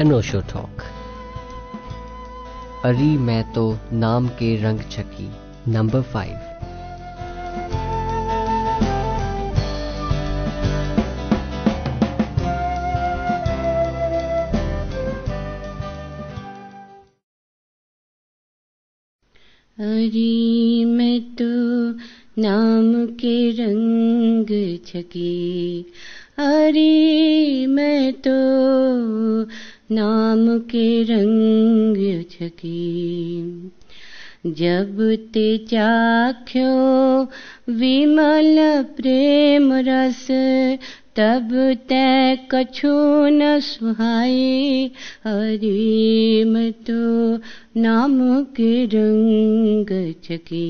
अनोशो talk अरी मैं तो नाम के रंग छकी नंबर फाइव अरे मैं तो नाम के रंग छकी अरे मैं तो नाम के रंग छकी जब ते चाख्यो विमल प्रेम रस, तब तै कछु न सुहाई हरि मैं तो नाम के रंग चकी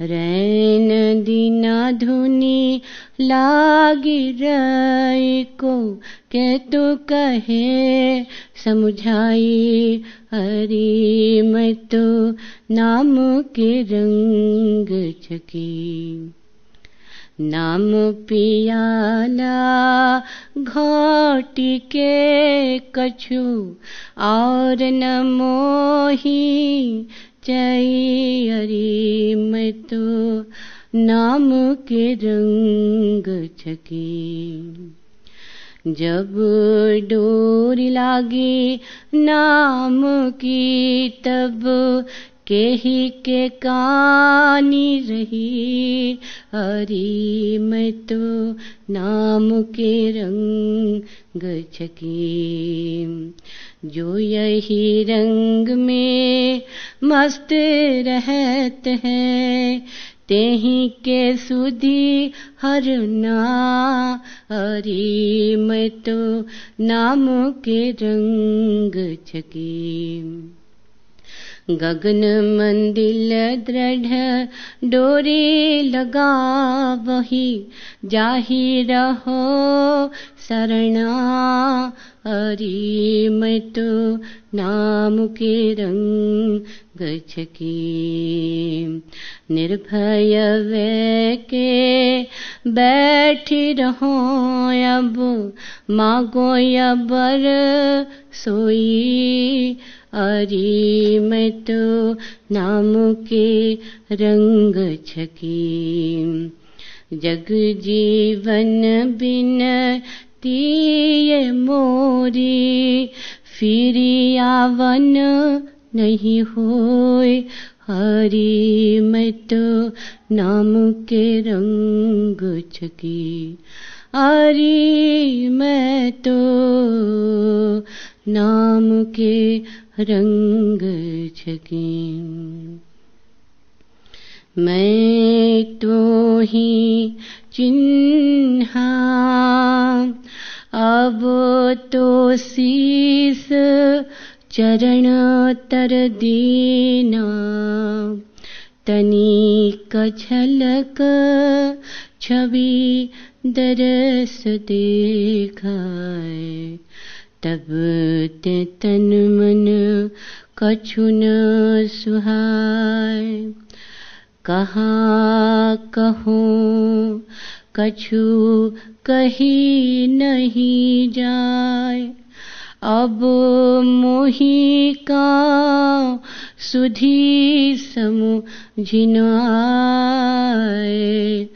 रैन दीना धुनी लागी रई को के तो कहे, समझाई हरि मैं तो नाम के रंग चकी नाम पियाला घोटी के कछु और न मोही चई मैं तो नाम के रंग छके। जब डोरी लागे नाम की तब के ही के कानी रही। हरी मैं तो नाम के रंग छकी। जो यही रंग में मस्त रहते हैं, तेही के सुधी हरना हरी मैं तो नाम के रंग छकी। गगन मंदिल दृढ़ डोरे लगा वही जाही रहो शरणा हरि मैं तो नाम के रंग छकी निर्भय वे के बैठी रहो अब, मागो अबर सोई। अरे मैं तो नाम के रंग छकी जग जीवन बिन तीय मोरी। फिरी आवन नहीं होय हरी मैं तो नाम के रंग छकी। हरी मैं तो नाम के रंग छके। मैं तो ही चिन्हा अब तो शीस चरण तर दीना। तनिक झलक छवि दरस देखाए। तब ते तन मन कछु न सुहाय कहा कहो कछु कही नहीं जाय अब मोही का सुधी समुझिनाय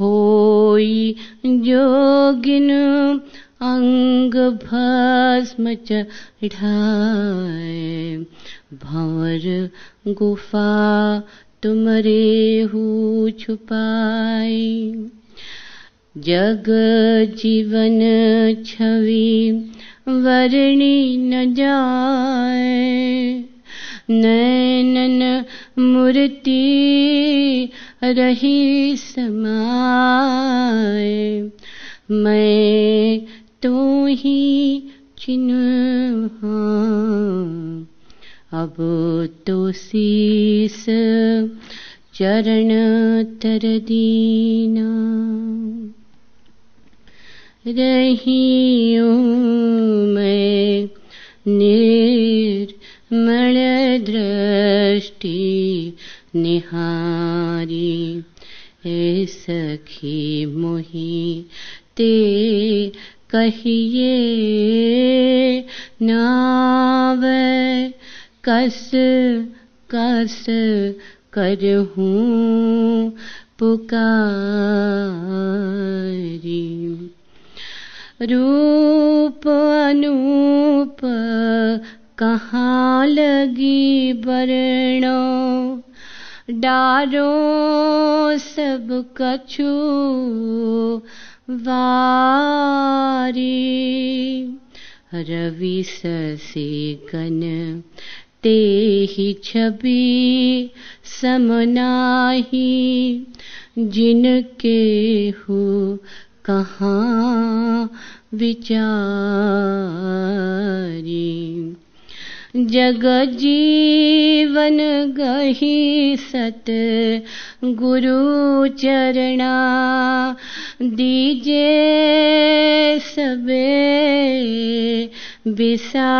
होई जोगिन अंग भस्म चढ़ाए। भंवर गुफा तुमरे हु छुपाई। जग जीवन छवि वर्णी न जाए। नैनन मूर्ति रही समाए। मैं तो ही चिन्ह अब तो शीस चरण तर दीना। रही मैं निर्मल दृष्टि निहारी ए सखी मोही, ते कहिए नाव कस कस करहूँ पुकारी। रूप अनूप, कहाँ लगी बरनो डारो सब कछु वारी। रवि ससे गन ते ही छवि समनाही, जिनके हो कहाँ विचारी? जग जीवन गही सत गुरु चरणा दीजे सबे बिसारी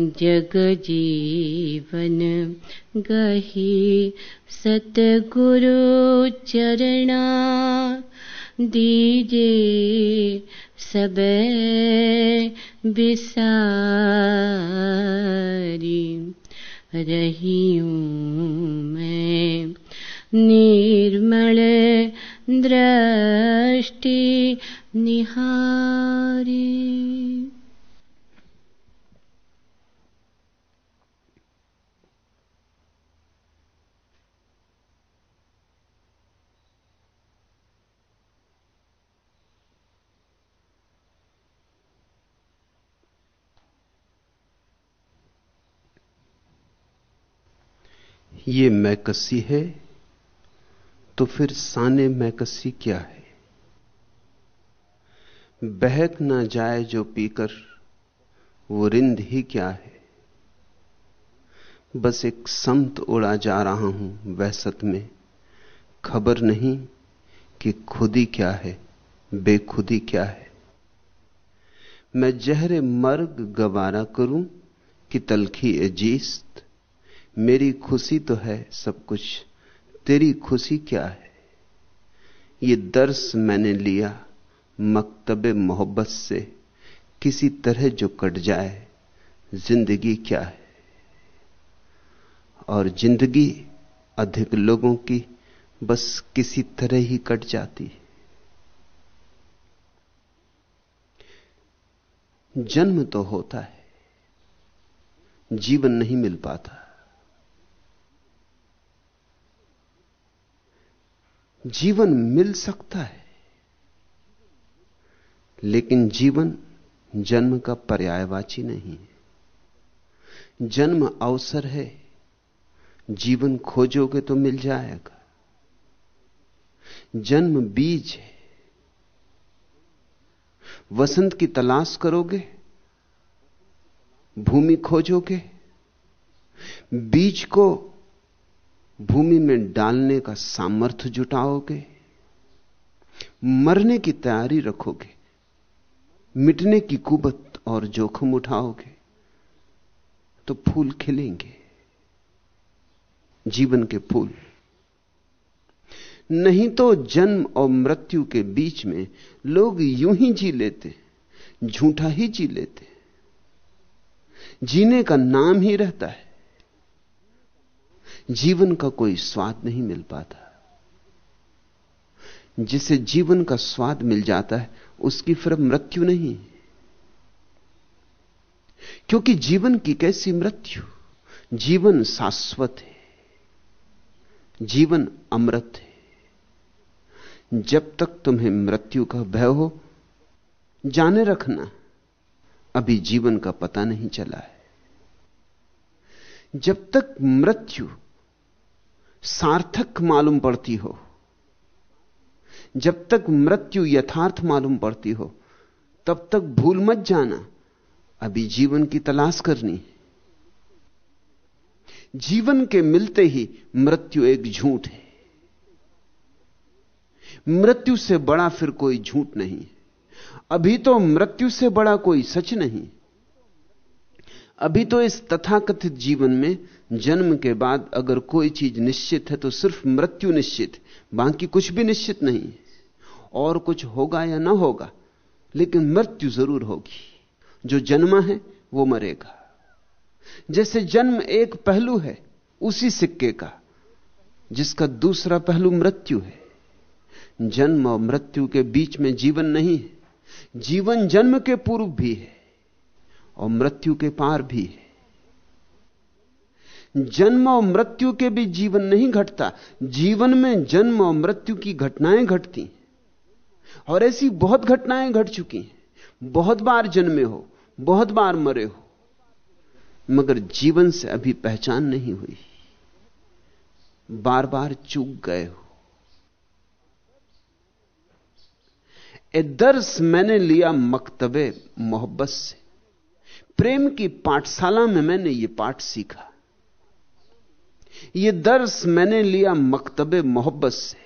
जग जीवन गही सतगुरु चरणा दीजे सब बिसारी रही मैं निर्मल दृष्टि निहारी। ये मैकसी है तो फिर साने मैकसी क्या है? बहक ना जाए जो पीकर, वो रिंद ही क्या है? बस एक समत उड़ा जा रहा हूँ वहसत में, खबर नहीं कि खुदी क्या है, बेखुदी क्या है। मैं जहरे मर्ग गवारा करूँ कि तलखी एजीस्त मेरी खुशी तो है सब कुछ, तेरी खुशी क्या है? ये दर्स मैंने लिया मकतब मोहब्बत से, किसी तरह जो कट जाए, ज़िंदगी क्या है? और ज़िंदगी अधिक लोगों की बस किसी तरह ही कट जाती है। जन्म तो होता है, जीवन नहीं मिल पाता। जीवन मिल सकता है। लेकिन जीवन जन्म का पर्यायवाची नहीं है। जन्म अवसर है। जीवन खोजोगे तो मिल जाएगा। जन्म बीज है। वसंत की तलाश करोगे। भूमि खोजोगे। बीज को भूमि में डालने का सामर्थ्य जुटाओगे, मरने की तैयारी रखोगे, मिटने की कुबत और जोखिम उठाओगे तो फूल खिलेंगे, जीवन के फूल। नहीं तो जन्म और मृत्यु के बीच में लोग यूँ ही जी लेते, झूठा ही जी लेते। जीने का नाम ही रहता है। जीवन का कोई स्वाद नहीं मिल पाता। जिसे जीवन का स्वाद मिल जाता है, उसकी फिर मृत्यु नहीं। क्योंकि जीवन की कैसी मृत्यु? जीवन शाश्वत है। जीवन अमृत है। जब तक तुम्हें मृत्यु का भय हो, जाने रखना। अभी जीवन का पता नहीं चला है। जब तक मृत्यु सार्थक मालूम पड़ती हो। जब तक मृत्यु यथार्थ मालूम पड़ती हो, तब तक भूल मत जाना। अभी जीवन की तलाश करनी जीवन के मिलते ही मृत्यु एक झूठ है। मृत्यु से बड़ा फिर कोई झूठ नहीं अभी तो मृत्यु से बड़ा कोई सच नहीं अभी तो इस तथाकथित जीवन में जन्म के बाद अगर कोई चीज़ निश्चित है तो सिर्फ़ मृत्यु निश्चित, बाकी कुछ भी निश्चित नहीं और कुछ होगा या ना होगा, लेकिन मृत्यु ज़रूर होगी। जो जन्मा है, वो मरेगा। जैसे जन्म एक पहलू है, उसी सिक्के का, जिसका दूसरा पहलू मृत्यु है। जन्म और मृत्यु के बीच में जीवन नहीं है, जीवन जन्म के पूर्व भी है। और मृत्यु के पार भी है। जन्म और मृत्यु के भी जीवन नहीं घटता। जीवन में जन्म और मृत्यु की घटनाएँ घटती और ऐसी बहुत घटनाएँ घट चुकी हैं। बहुत बार जन्मे हो, बहुत बार मरे हो, मगर जीवन से अभी पहचान नहीं हुई। बार बार चूक गए हो। ए दर्स मैंने लिया मकतबे मोहब्बत से। प्रेम की पाठशाला में मैंने यह पाठ सीखा। यह दर्स मैंने लिया मकतबे मोहब्बत से।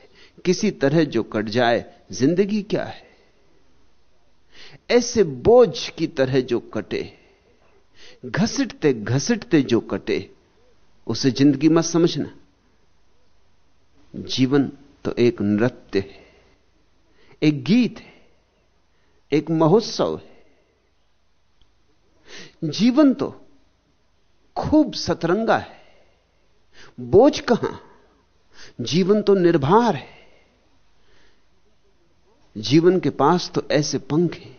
किसी तरह जो कट जाए, ज़िंदगी क्या है? ऐसे बोझ की तरह जो कटे, घसीटते घसीटते जो कटे, उसे ज़िंदगी मत समझना। जीवन तो एक नृत्य है, एक गीत है, एक महोत्सव है। जीवन तो खूब सतरंगा है। बोझ कहाँ? जीवन तो निर्भर है। जीवन के पास तो ऐसे पंख हैं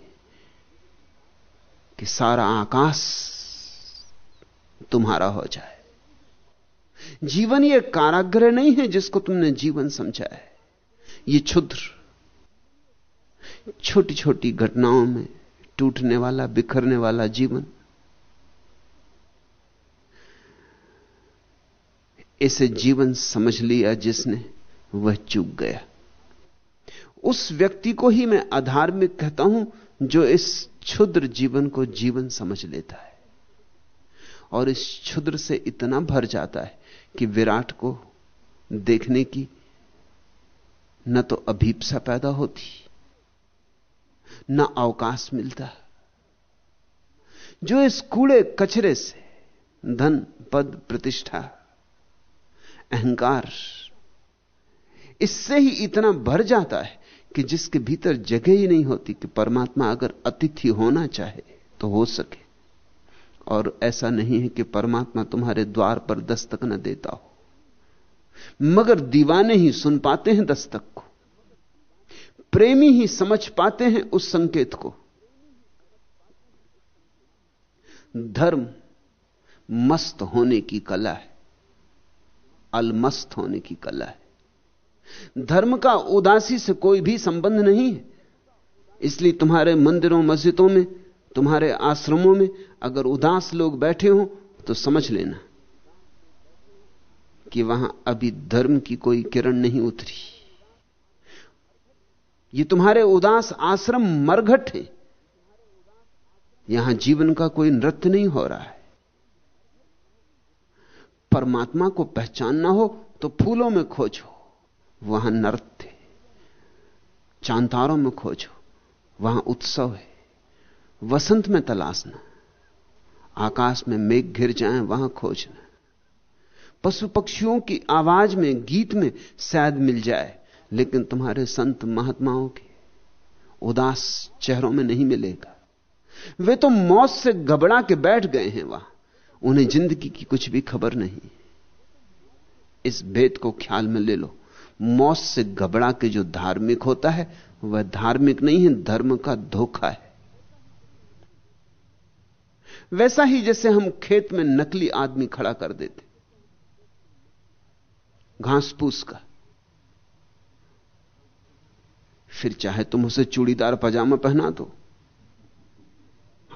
कि सारा आकाश तुम्हारा हो जाए। जीवन यह काराग्रह नहीं है जिसको तुमने जीवन समझा है। यह क्षुद्र छोटी छोटी घटनाओं में टूटने वाला, बिखरने वाला जीवन इसे जीवन समझ लिया जिसने, वह चूक गया। उस व्यक्ति को ही मैं अधार्मिक कहता हूँ, जो इस क्षुद्र जीवन को जीवन समझ लेता है। और इस क्षुद्र से इतना भर जाता है कि विराट को देखने की न तो अभीपसा पैदा होती, न अवकाश मिलता। जो इस कूड़े कचरे से धन, पद, प्रतिष्ठा अहंकार। इससे ही इतना भर जाता है कि जिसके भीतर जगह ही नहीं होती, कि परमात्मा अगर अतिथि होना चाहे तो हो सके। और ऐसा नहीं है कि परमात्मा तुम्हारे द्वार पर दस्तक न देता हो। मगर दीवाने ही सुन पाते हैं दस्तक को। प्रेमी ही समझ पाते हैं उस संकेत को। धर्म मस्त होने की कला है। अलमस्त होने की कला है। धर्म का उदासी से कोई भी संबंध नहीं है। इसलिए तुम्हारे मंदिरों, मस्जिदों में, तुम्हारे आश्रमों में अगर उदास लोग बैठे हो तो समझ लेना कि वहाँ अभी धर्म की कोई किरण नहीं उतरी। ये तुम्हारे उदास आश्रम मरघट है। यहाँ जीवन का कोई नृत्य नहीं हो रहा है। परमात्मा को पहचानना हो तो फूलों में खोजो वहाँ नर्त है। चांतारों में खोजो वहाँ उत्सव है। वसंत में तलाशना आकाश में मेघ घिर जाए, वहाँ खोजना पशु पक्षियों की आवाज़ में, गीत में शायद मिल जाए, लेकिन तुम्हारे संत महात्माओं के उदास चेहरों में नहीं मिलेगा। वे तो मौत से घबरा के बैठ गए हैं वहाँ। उन्हें ज़िंदगी की कुछ भी खबर नहीं। इस भेद को ख्याल में ले लो। मौत से घबरा के जो धार्मिक होता है, वह धार्मिक नहीं है, धर्म का धोखा है। वैसा ही जैसे हम खेत में नकली आदमी खड़ा कर देते। घास फूस का। फिर चाहे तुम उसे चूड़ीदार पजामा पहना दो,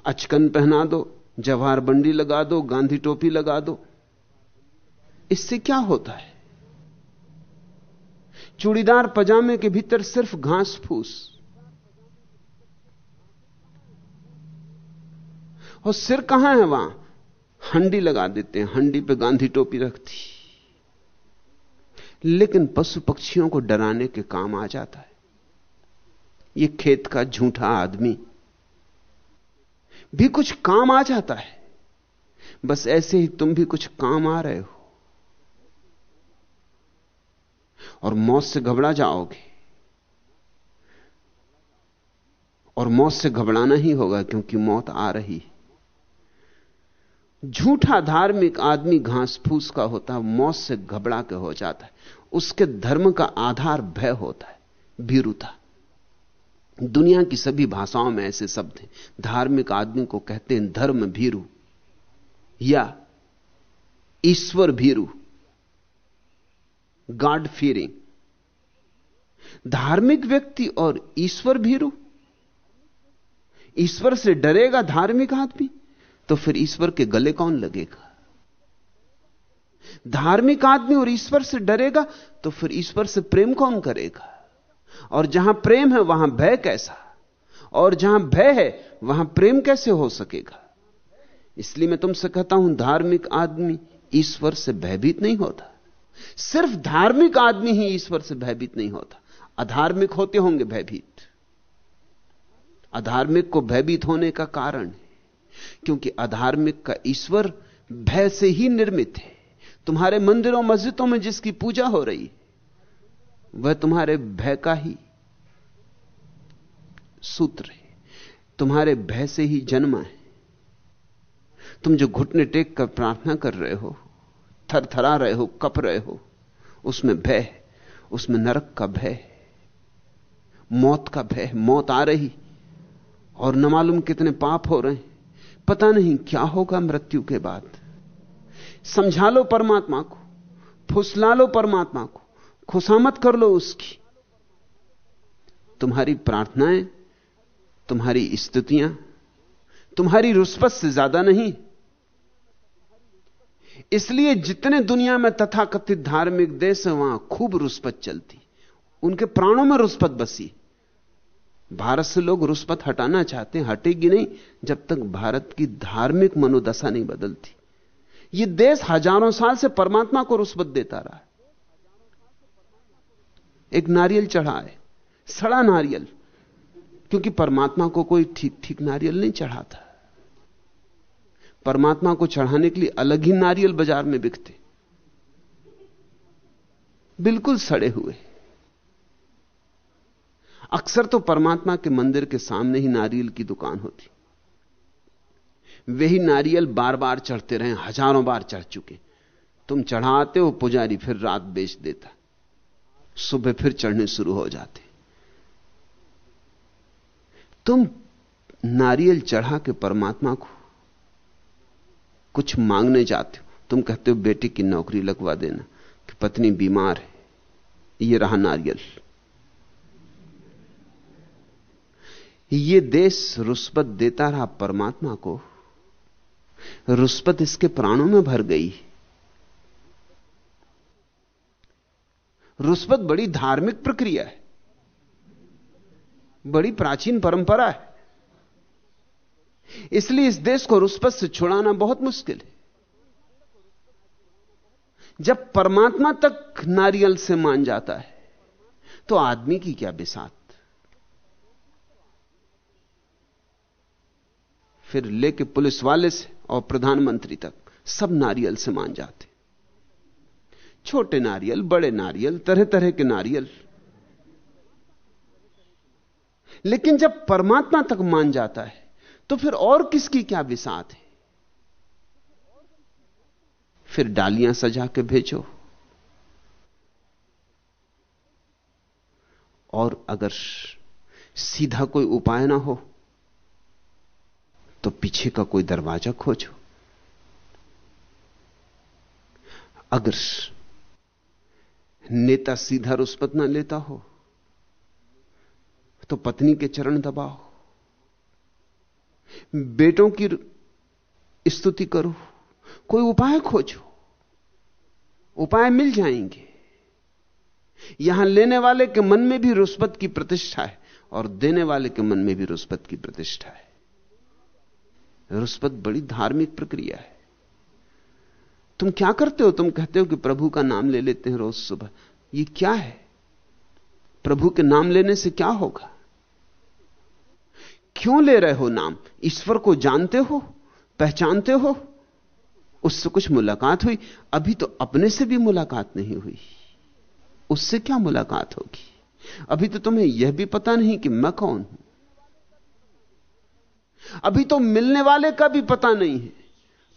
अचकन पहना दो जवाहर बंडी लगा दो, गांधी टोपी लगा दो। इससे क्या होता है? चूड़ीदार पजामे के भीतर सिर्फ़ घास फूस और सिर कहाँ है वहाँ? हंडी लगा देते हैं, हंडी पे गांधी टोपी रखती। लेकिन पशु पक्षियों को डराने के काम आ जाता है। यह खेत का झूठा आदमी भी कुछ काम आ जाता है। बस ऐसे ही तुम भी कुछ काम आ रहे हो। और मौत से घबरा जाओगे। और मौत से घबराना ही होगा क्योंकि मौत आ रही है। झूठा धार्मिक आदमी घास फूस का होता है, मौत से घबरा के हो जाता है। उसके धर्म का आधार भय होता है, भीरुता। दुनिया की सभी भाषाओं में ऐसे शब्द हैं। धार्मिक आदमी को कहते हैं धर्म भीरु या ईश्वर भीरु। गॉड फीरिंग धार्मिक व्यक्ति और ईश्वर भीरू। ईश्वर से डरेगा धार्मिक आदमी तो फिर ईश्वर के गले कौन लगेगा? धार्मिक आदमी और ईश्वर से डरेगा तो फिर ईश्वर से प्रेम कौन करेगा? और जहाँ प्रेम है, वहाँ भय कैसा? और जहाँ भय है, वहाँ प्रेम कैसे हो सकेगा? इसलिए मैं तुमसे कहता हूँ, धार्मिक आदमी ईश्वर से भयभीत नहीं होता। सिर्फ़ धार्मिक आदमी ही ईश्वर से भयभीत नहीं होता। अधार्मिक होते होंगे भयभीत। अधार्मिक को भयभीत होने का कारण है, क्योंकि अधार्मिक का ईश्वर भय से ही निर्मित है। तुम्हारे मंदिरों, मस्जिदों में जिसकी पूजा हो रही वह तुम्हारे भय का ही सूत्र है। तुम्हारे भय से ही जन्मा है। तुम जो घुटने टेक कर प्रार्थना कर रहे हो थर थरा रहे हो, कप रहे हो, उसमें भय उसमें नरक का भय मौत का भय मौत आ रही, और न मालूम कितने पाप हो रहे हैं। पता नहीं क्या होगा मृत्यु के बाद। समझा लो परमात्मा को, फुसला लो परमात्मा को खुशामत कर लो उसकी। तुम्हारी प्रार्थनाएँ, तुम्हारी स्तुतियाँ, तुम्हारी रुस्पत से ज़्यादा नहीं। इसलिए जितने दुनिया में तथाकथित धार्मिक देश है, वहाँ खूब रुस्पत चलती। उनके प्राणों में रुस्पत बसी। भारत से लोग रुस्पत हटाना चाहते हैं, हटेगी नहीं, जब तक भारत की धार्मिक मनोदशा नहीं बदलती। यह देश हज़ारों साल से परमात्मा को रुस्बत देता रहा एक नारियल चढ़ा है सड़ा नारियल, क्योंकि परमात्मा को कोई ठीक ठीक नारियल नहीं चढ़ाता। परमात्मा को चढ़ाने के लिए अलग ही नारियल बाज़ार में बिकते। बिल्कुल सड़े हुए। अक्सर तो परमात्मा के मंदिर के सामने ही नारियल की दुकान होती। वही नारियल बार बार चढ़ते रहे, हज़ारों बार चढ़ चुके। तुम चढ़ाते हो, पुजारी फिर रात बेच देता। सुबह फिर चढ़ने शुरू हो जाते। तुम नारियल चढ़ा के परमात्मा को कुछ मांगने जाते हो। तुम कहते हो, बेटे की नौकरी लगवा देना, कि पत्नी बीमार है, ये रहा नारियल। ये देश रुस्बत देता रहा परमात्मा को। रुस्बत इसके प्राणों में भर गई। रुस्बत बड़ी धार्मिक प्रक्रिया है। बड़ी प्राचीन परंपरा है। इसलिए इस देश को रुस्बत से छुड़ाना बहुत मुश्किल है। जब परमात्मा तक नारियल से मान जाता है तो आदमी की क्या बिसात? फिर लेके पुलिस वाले से और प्रधानमंत्री तक सब नारियल से मान जाते। छोटे नारियल, बड़े नारियल तरह तरह के नारियल। लेकिन जब परमात्मा तक मान जाता है तो फिर और किसकी क्या विसात है? फिर डालियाँ सजा के भेजो। और अगर सीधा कोई उपाय ना हो तो पीछे का कोई दरवाज़ा खोजो। अगर नेता सीधा रुष्पत ना लेता हो तो पत्नी के चरण दबाओ। बेटों की स्तुति करो, कोई उपाय खोजो, उपाय मिल जाएँगे। यहाँ लेने वाले के मन में भी रुस्बत की प्रतिष्ठा है, और देने वाले के मन में भी रुस्बत की प्रतिष्ठा है। रुस्बत बड़ी धार्मिक प्रक्रिया है। तुम क्या करते हो? तुम कहते हो कि प्रभु का नाम ले लेते हैं रोज सुबह। ये क्या है? प्रभु के नाम लेने से क्या होगा? क्यों ले रहे हो नाम? ईश्वर को जानते हो? पहचानते हो? उससे कुछ मुलाकात हुई? अभी तो अपने से भी मुलाकात नहीं हुई। उससे क्या मुलाकात होगी? अभी तो तुम्हें यह भी पता नहीं कि मैं कौन हूँ। अभी तो मिलने वाले का भी पता नहीं है।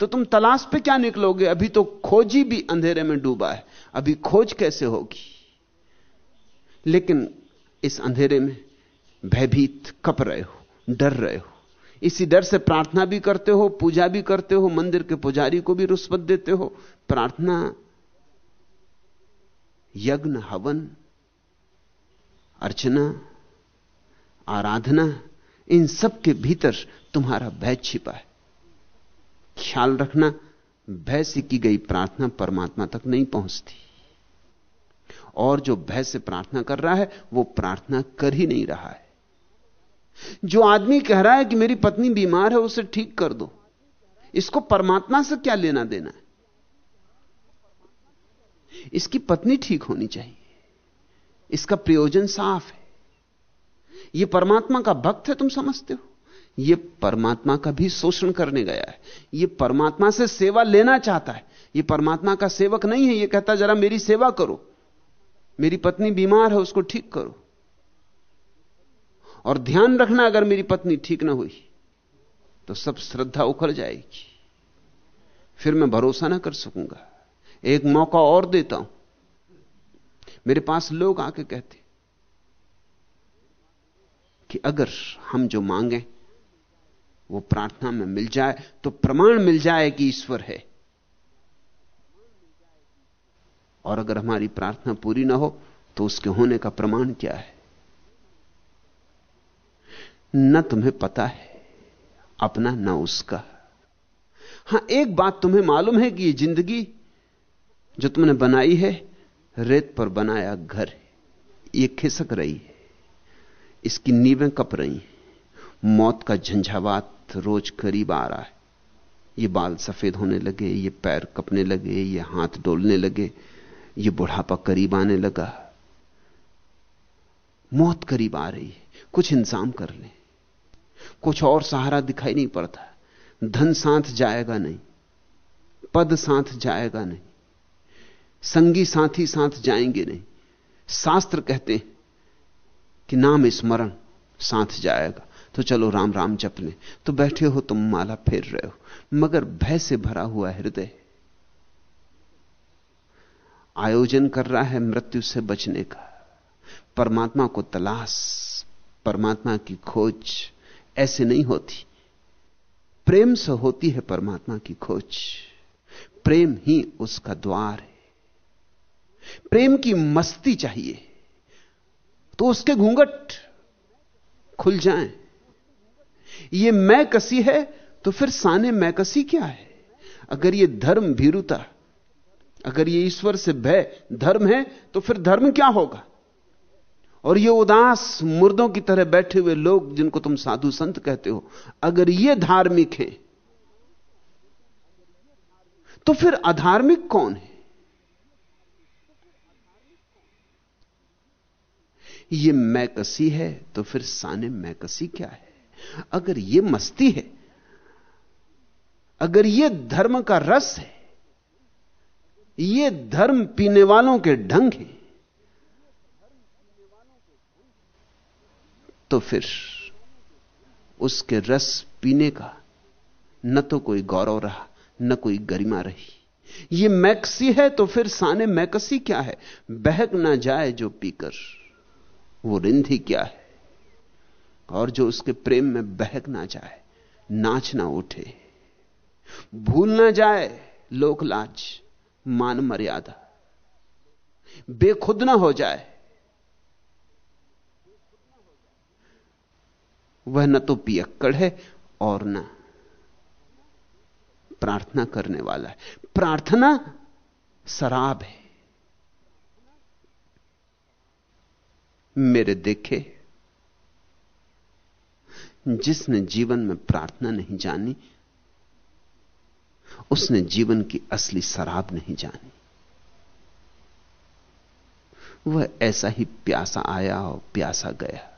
तो तुम तलाश पे क्या निकलोगे? अभी तो खोजी भी अंधेरे में डूबा है। अभी खोज कैसे होगी? लेकिन इस अंधेरे में भयभीत कप रहे हो, डर रहे हो। इसी डर से प्रार्थना भी करते हो, पूजा भी करते हो, मंदिर के पुजारी को भी रुष्वत देते हो। प्रार्थना, यज्ञ, हवन, अर्चना, आराधना, इन सब के भीतर तुम्हारा भय छिपा है। ख्याल रखना भय से की गई प्रार्थना परमात्मा तक नहीं पहुँचती। और जो भय से प्रार्थना कर रहा है, वो प्रार्थना कर ही नहीं रहा है। जो आदमी कह रहा है कि मेरी पत्नी बीमार है, उसे ठीक कर दो। इसको परमात्मा से क्या लेना देना है? इसकी पत्नी ठीक होनी चाहिए। इसका प्रयोजन साफ़ है। यह परमात्मा का भक्त है, तुम समझते हो। यह परमात्मा का भी शोषण करने गया है। यह परमात्मा से सेवा लेना चाहता है। यह परमात्मा का सेवक नहीं है। यह कहता जरा मेरी सेवा करो। मेरी पत्नी बीमार है, उसको ठीक करो। और ध्यान रखना, अगर मेरी पत्नी ठीक ना हुई तो सब श्रद्धा उखड़ जाएगी। फिर मैं भरोसा ना कर सकूँगा। एक मौका और देता हूँ। मेरे पास लोग आके कहते कि अगर हम जो मांगे वो प्रार्थना में मिल जाए तो प्रमाण मिल जाए कि ईश्वर है। और अगर हमारी प्रार्थना पूरी ना हो तो उसके होने का प्रमाण क्या है? न तुम्हें पता है, अपना न उसका। हाँ, एक बात तुम्हें मालूम है कि ये ज़िंदगी जो तुमने बनाई है, रेत पर बनाया घर है। ये खिसक रही है, इसकी नींवें कप रही हैं। मौत का झंझावात रोज करीब आ रहा है। ये बाल सफ़ेद होने लगे, ये पैर कपने लगे, ये हाथ डोलने लगे, ये बुढ़ापा करीब आने लगा। मौत करीब आ रही है। कुछ इंतज़ाम कर लें। कुछ और सहारा दिखाई नहीं पड़ता। धन साथ जाएगा नहीं। पद साथ जाएगा नहीं। संगी साथी साथ जाएँगे नहीं। शास्त्र कहते हैं कि नाम स्मरण साथ जाएगा। तो चलो राम राम जप तो बैठे हो तुम माला फेर रहे हो। मगर भय से भरा हुआ हृदय। आयोजन कर रहा है मृत्यु से बचने का। परमात्मा को तलाश, परमात्मा की खोज, ऐसे नहीं होती। प्रेम से होती है परमात्मा की खोज। प्रेम ही उसका द्वार है। प्रेम की मस्ती चाहिए। तो उसके घूंघट खुल जाएँ। ये मैं कसी है तो फिर साने मैं कसी क्या है? अगर ये धर्म भीरुता, अगर ये ईश्वर से भय धर्म है तो फिर धर्म क्या होगा? और ये उदास मुर्दों की तरह बैठे हुए लोग जिनको तुम साधु संत कहते हो, अगर ये धार्मिक हैं तो फिर अधार्मिक कौन है? ये मैकसी है तो फिर साने मैकसी क्या है? अगर ये मस्ती है, अगर ये धर्म का रस है, ये धर्म पीने वालों के ढंग है तो फिर उसके रस पीने का न तो कोई गौरव रहा, न कोई गरिमा रही। ये मैक्सी है तो फिर साने मैकसी क्या है? बहक ना जाए जो पीकर, वो रिंधी क्या है? और जो उसके प्रेम में बहक ना जाए, नाच ना उठे, भूल ना जाए लोक लाज, मान मर्यादा, बेखुद ना हो जाए। वह न तो पियक्कड़ है और न प्रार्थना करने वाला है। प्रार्थना शराब है। मेरे देखे जिसने जीवन में प्रार्थना नहीं जानी, उसने जीवन की असली शराब नहीं जानी। वह ऐसा ही प्यासा आया और प्यासा गया।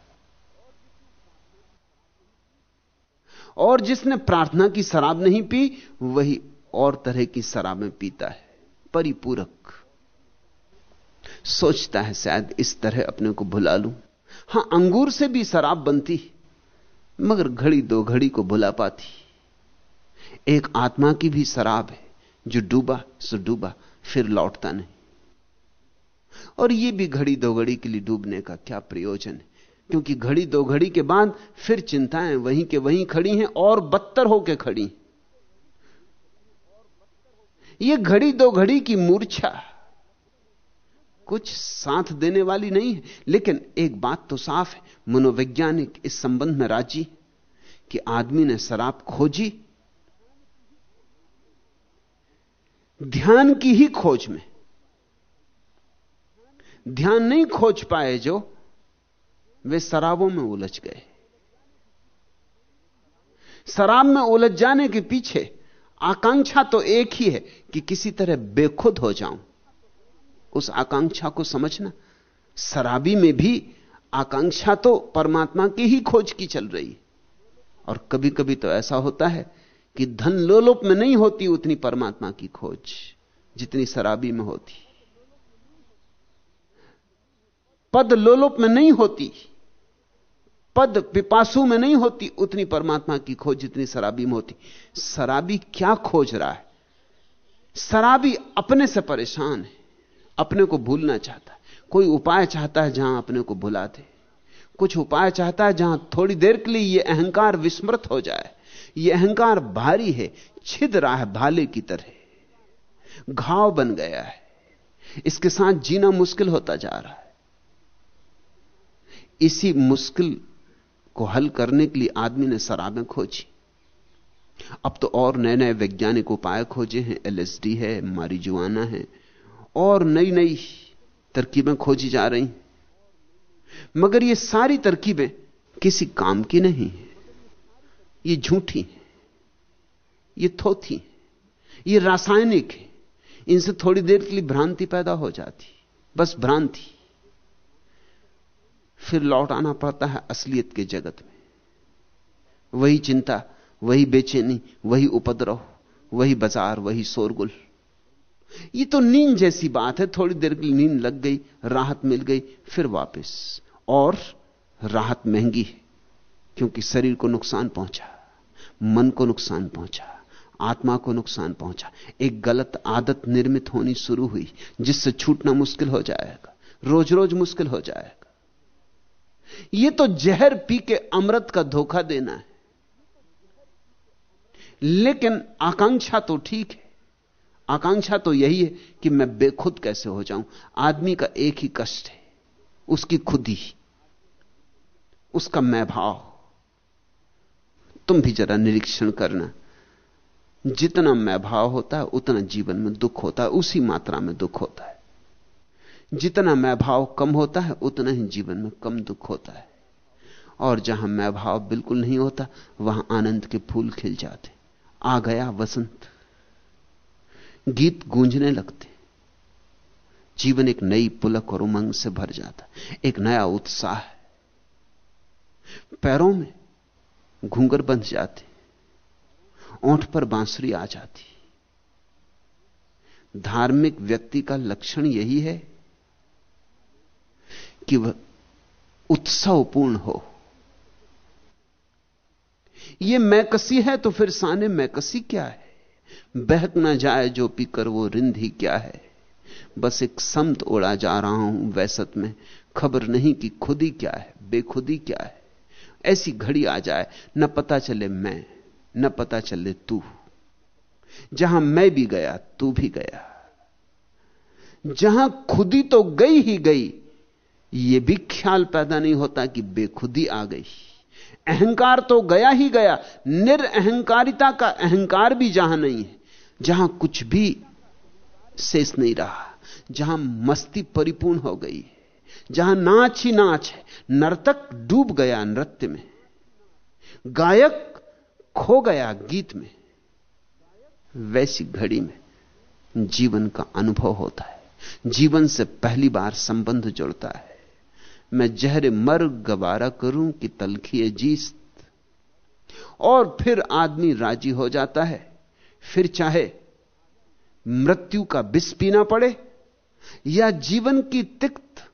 और जिसने प्रार्थना की शराब नहीं पी, वही और तरह की शराबें पीता है, परिपूरक। सोचता है शायद इस तरह अपने को भुला लूँ। हाँ, अंगूर से भी शराब बनती मगर घड़ी दो घड़ी को बुला पाती एक आत्मा की भी शराब है, जो डूबा, सो डूबा, फिर लौटता नहीं। और यह भी घड़ी दो घड़ी के लिए डूबने का क्या प्रयोजन है? क्योंकि घड़ी दो घड़ी के बाद फिर चिंताएँ वहीं के वहीं खड़ी हैं और बदतर होकर खड़ी यह घड़ी दो घड़ी की मूर्छा कुछ साथ देने वाली नहीं है। लेकिन एक बात तो साफ़ है, मनोवैज्ञानिक इस संबंध में राज़ी कि आदमी ने शराब खोजी, ध्यान की ही खोज में। ध्यान नहीं खोज पाए जो वे शराबों में उलझ गए। शराब में उलझ जाने के पीछे आकांक्षा तो एक ही है कि किसी तरह बेखुद हो जाऊँ। उस आकांक्षा को समझना। शराबी में भी आकांक्षा तो परमात्मा की ही खोज की चल रही और कभी कभी तो ऐसा होता है कि धन लोलोप में नहीं होती उतनी परमात्मा की खोज, जितनी शराबी में होती। पद लोलोप में नहीं होती, पद पिपासु में नहीं होती उतनी परमात्मा की खोज, जितनी शराबी में होती। शराबी क्या खोज रहा है? शराबी अपने से परेशान है। अपने को भूलना चाहता है। कोई उपाय चाहता है जहाँ अपने को भुला दे कुछ उपाय चाहता है जहाँ थोड़ी देर के लिए यह अहंकार विस्मृत हो जाए। यह अहंकार भारी है, छिद रहा है, भाले की तरह। घाव बन गया है। इसके साथ जीना मुश्किल होता जा रहा है। इसी मुश्किल को हल करने के लिए आदमी ने शराबें खोजी। अब तो और नए नए वैज्ञानिक उपाय खोजे हैं। एलएसडी है, मारिजुआना है और नई नई तरकीबें खोजी जा रही मगर ये सारी तरकीबें किसी काम की नहीं है। ये झूठी है। ये थोथी ये रासायनिक है। इनसे थोड़ी देर के लिए भ्रांति पैदा हो जाती। बस भ्रांति। फिर लौट आना पड़ता है असलियत के जगत में। वही चिंता, वही बेचैनी, वही उपद्रव, वही बाज़ार, वही शोरगुल। ये तो नींद जैसी बात है, थोड़ी देर की नींद लग गई, राहत मिल गई, फिर वापस। और राहत महँगी है, क्योंकि शरीर को नुकसान पहुँचा, मन को नुकसान पहुँचा, आत्मा को नुकसान पहुँचा। एक गलत आदत निर्मित होनी शुरू हुई, जिससे छूटना मुश्किल हो जाएगा रोज रोज मुश्किल हो जाएगा। यह तो जहर पी के अमृत का धोखा देना है। लेकिन आकांक्षा तो ठीक है आकांक्षा तो यही है कि मैं बेखुद कैसे हो जाऊँ। आदमी का एक ही कष्ट है, उसकी खुदी उसका मैं भाव। तुम भी जरा निरीक्षण करना। जितना मैं भाव होता है, उतना जीवन में दुख होता है, उसी मात्रा में दुख होता है। जितना मैं भाव कम होता है, उतना ही जीवन में कम दुख होता है। और जहाँ मैं भाव बिल्कुल नहीं होता, वहाँ आनंद के फूल खिल जाते। आ गया वसंत। गीत गूंजने लगते जीवन एक नई पुलक और उमंग से भर जाता एक नया उत्साह है। पैरों में घूंगर बंध जाते ओंठ पर बांसुरी आ जाती धार्मिक व्यक्ति का लक्षण यही है कि वह उत्सवपूर्ण हो। यह मैकसी है तो फिर साने मैकसी क्या है? बहक ना जाए जो पीकर वो रिंद ही क्या है। बस एक समत उड़ा जा रहा हूँ वैसत में। खबर नहीं कि खुदी क्या है, बेखुदी क्या है। ऐसी घड़ी आ जाए, न पता चले मैं, न पता चले तू। जहाँ मैं भी गया, तू भी गया। जहाँ खुदी तो गई ही गई यह भी ख्याल पैदा नहीं होता कि बेखुदी आ गई। अहंकार तो गया ही गया, निरअहकारिता का अहंकार भी जहाँ नहीं है। जहाँ कुछ भी शेष नहीं रहा, जहाँ मस्ती परिपूर्ण हो गई, जहाँ नाच ही नाच है, नर्तक डूब गया नृत्य में, गायक खो गया गीत में, वैसी घड़ी में जीवन का अनुभव होता है, जीवन से पहली बार संबंध जुड़ता है। मैं जहर मर गवारा करूँ कि तलखी जीस्त और फिर आदमी राज़ी हो जाता है। फिर चाहे मृत्यु का विष पीना पड़े या जीवन की तिक्त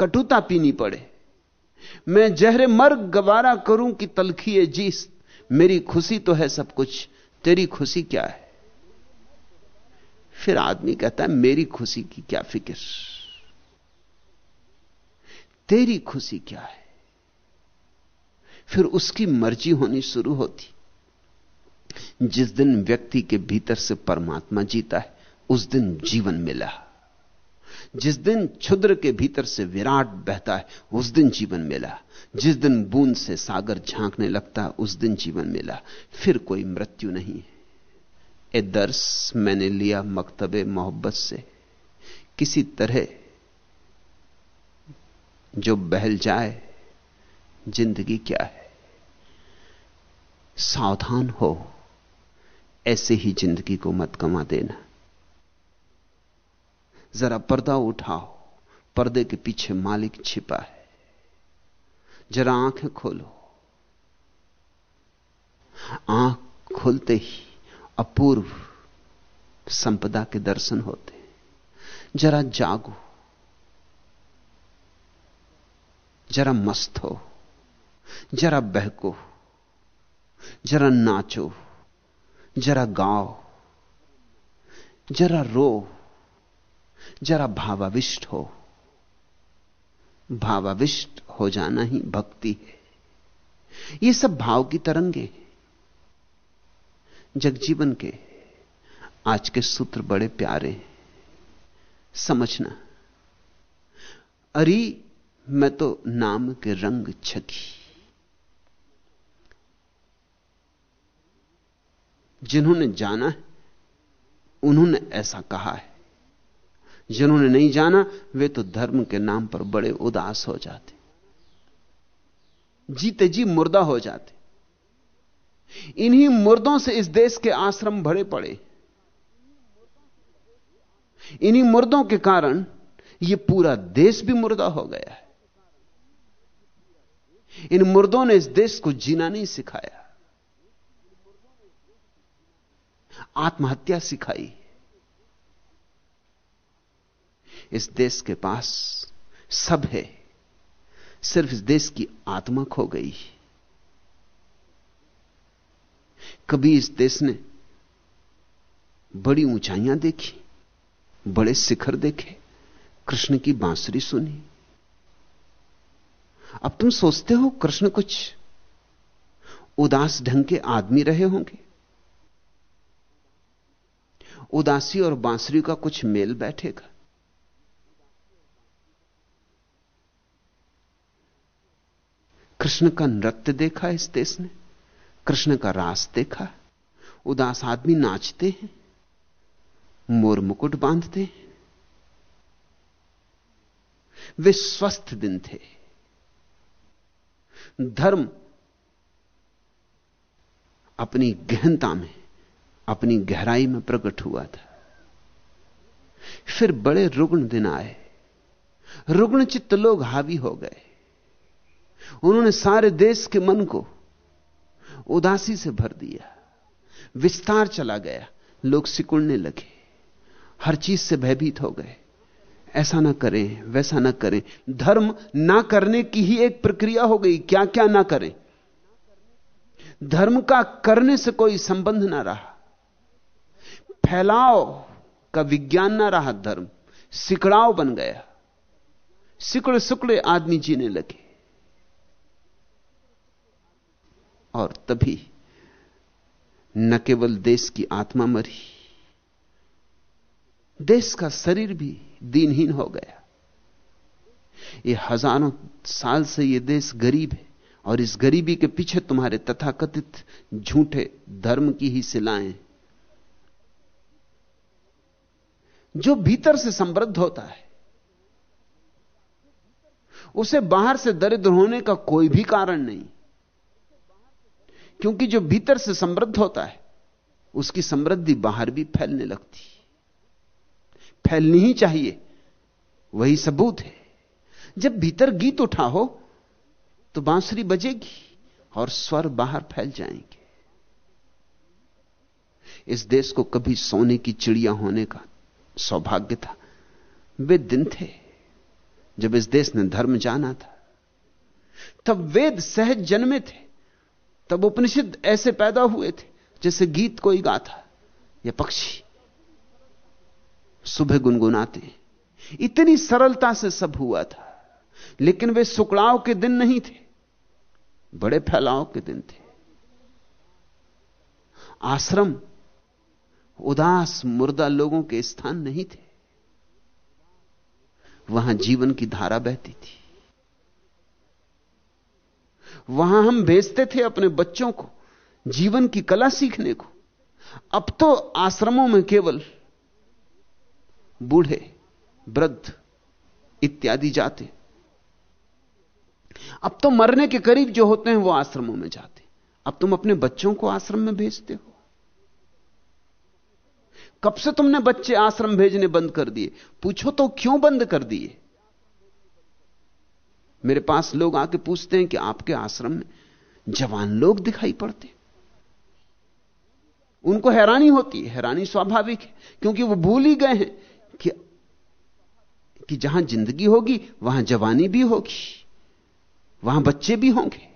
कटुता पीनी पड़े। मैं जहरे मर गवारा करूँ कि तलखी है जीस मेरी खुशी तो है सब कुछ, तेरी खुशी क्या है? फिर आदमी कहता है, मेरी खुशी की क्या फ़िक्र? तेरी खुशी क्या है? फिर उसकी मर्ज़ी होनी शुरू होती। जिस दिन व्यक्ति के भीतर से परमात्मा जीता है, उस दिन जीवन मिला। जिस दिन क्षुद्र के भीतर से विराट बहता है, उस दिन जीवन मिला। जिस दिन बूंद से सागर झांकने लगता है, उस दिन जीवन मिला। फिर कोई मृत्यु नहीं है। ए दर्श, मैंने लिया मकतबे मोहब्बत से। किसी तरह जो बहल जाए, ज़िंदगी क्या है? सावधान हो। ऐसे ही ज़िंदगी को मत कमा देना। जरा पर्दा उठाओ, पर्दे के पीछे मालिक छिपा है। जरा आँखें खोलो। आँख खोलते ही अपूर्व संपदा के दर्शन होते जरा जागो। जरा मस्त हो। जरा बहको। जरा नाचो। जरा गाओ, जरा रो, जरा भावाविष्ट हो। भावाविष्ट हो जाना ही भक्ति है। ये सब भाव की तरंगे, जगजीवन के, आज के सूत्र बड़े प्यारे समझना, अरी मैं तो नाम के रंग छकी जिन्होंने जाना है, उन्होंने ऐसा कहा है। जिन्होंने नहीं जाना, वे तो धर्म के नाम पर बड़े उदास हो जाते। जीते जी मुर्दा हो जाते। इन्हीं मुर्दों से इस देश के आश्रम भरे पड़े। इन्हीं मुर्दों के कारण यह पूरा देश भी मुर्दा हो गया है। इन मुर्दों ने इस देश को जीना नहीं सिखाया। आत्महत्या सिखाई। इस देश के पास सब है। सिर्फ़ इस देश की आत्मा खो गई। कभी इस देश ने बड़ी ऊंचाइयाँ देखी, बड़े शिखर देखे, कृष्ण की बांसुरी सुनी। अब तुम सोचते हो कृष्ण कुछ उदास ढंग के आदमी रहे होंगे। उदासी और बांसुरी का कुछ मेल बैठेगा। कृष्ण का नृत्य देखा इस देश ने, कृष्ण का रास देखा, उदास आदमी नाचते हैं, मोर मुकुट बांधते हैं। वे स्वस्थ दिन थे। धर्म अपनी गहनता में अपनी गहराई में प्रकट हुआ था। फिर बड़े रुग्ण दिन आए। रुग्ण चित्त लोग हावी हो गए। उन्होंने सारे देश के मन को उदासी से भर दिया। विस्तार चला गया। लोग सिकुड़ने लगे। हर चीज़ से भयभीत हो गए। ऐसा ना करें, वैसा ना करें। धर्म ना करने की ही एक प्रक्रिया हो गई। क्या क्या ना करें। धर्म का करने से कोई संबंध ना रहा। फैलाव का विज्ञान ना रहा धर्म। सिकड़ाव बन गया। सिकड़े सुकड़े आदमी जीने लगे। और तभी न केवल देश की आत्मा मरी, देश का शरीर भी दीनहीन हो गया। ये हज़ारों साल से ये देश गरीब है और इस गरीबी के पीछे तुम्हारे तथाकथित झूठे धर्म की ही सिलाएँ जो भीतर से समृद्ध होता है, उसे बाहर से दरिद्र होने का कोई भी कारण नहीं। क्योंकि जो भीतर से समृद्ध होता है, उसकी समृद्धि बाहर भी फैलने लगती फैलनी ही चाहिए, वही सबूत है। जब भीतर गीत उठा हो तो बांसुरी बजेगी और स्वर बाहर फैल जाएँगे। इस देश को कभी सोने की चिड़िया होने का सौभाग्य था। वे दिन थे जब इस देश ने धर्म जाना था। तब वेद सहज जन्मे थे। तब उपनिषद ऐसे पैदा हुए थे जैसे गीत कोई गाता, या पक्षी। सुबह गुनगुनाते। इतनी सरलता से सब हुआ था, लेकिन वे सुकड़ाव के दिन नहीं थे, बड़े फैलाव के दिन थे। आश्रम उदास, मुर्दा लोगों के स्थान नहीं थे। वहाँ जीवन की धारा बहती थी। वहाँ हम भेजते थे अपने बच्चों को, जीवन की कला सीखने को। अब तो आश्रमों में केवल बूढ़े, वृद्ध इत्यादि जाते। अब तो मरने के करीब जो होते हैं वो आश्रमों में जाते। अब तुम अपने बच्चों को आश्रम में भेजते हो। कब से तुमने बच्चे आश्रम भेजने बंद कर दिए? पूछो तो क्यों बंद कर दिए? मेरे पास लोग आके पूछते हैं कि आपके आश्रम में जवान लोग दिखाई पड़ते उनको हैरानी होती है, हैरानी स्वाभाविक है, क्योंकि वो भूल ही गए हैं कि कि जहाँ ज़िंदगी होगी, वहाँ जवानी भी होगी, वहाँ बच्चे भी होंगे।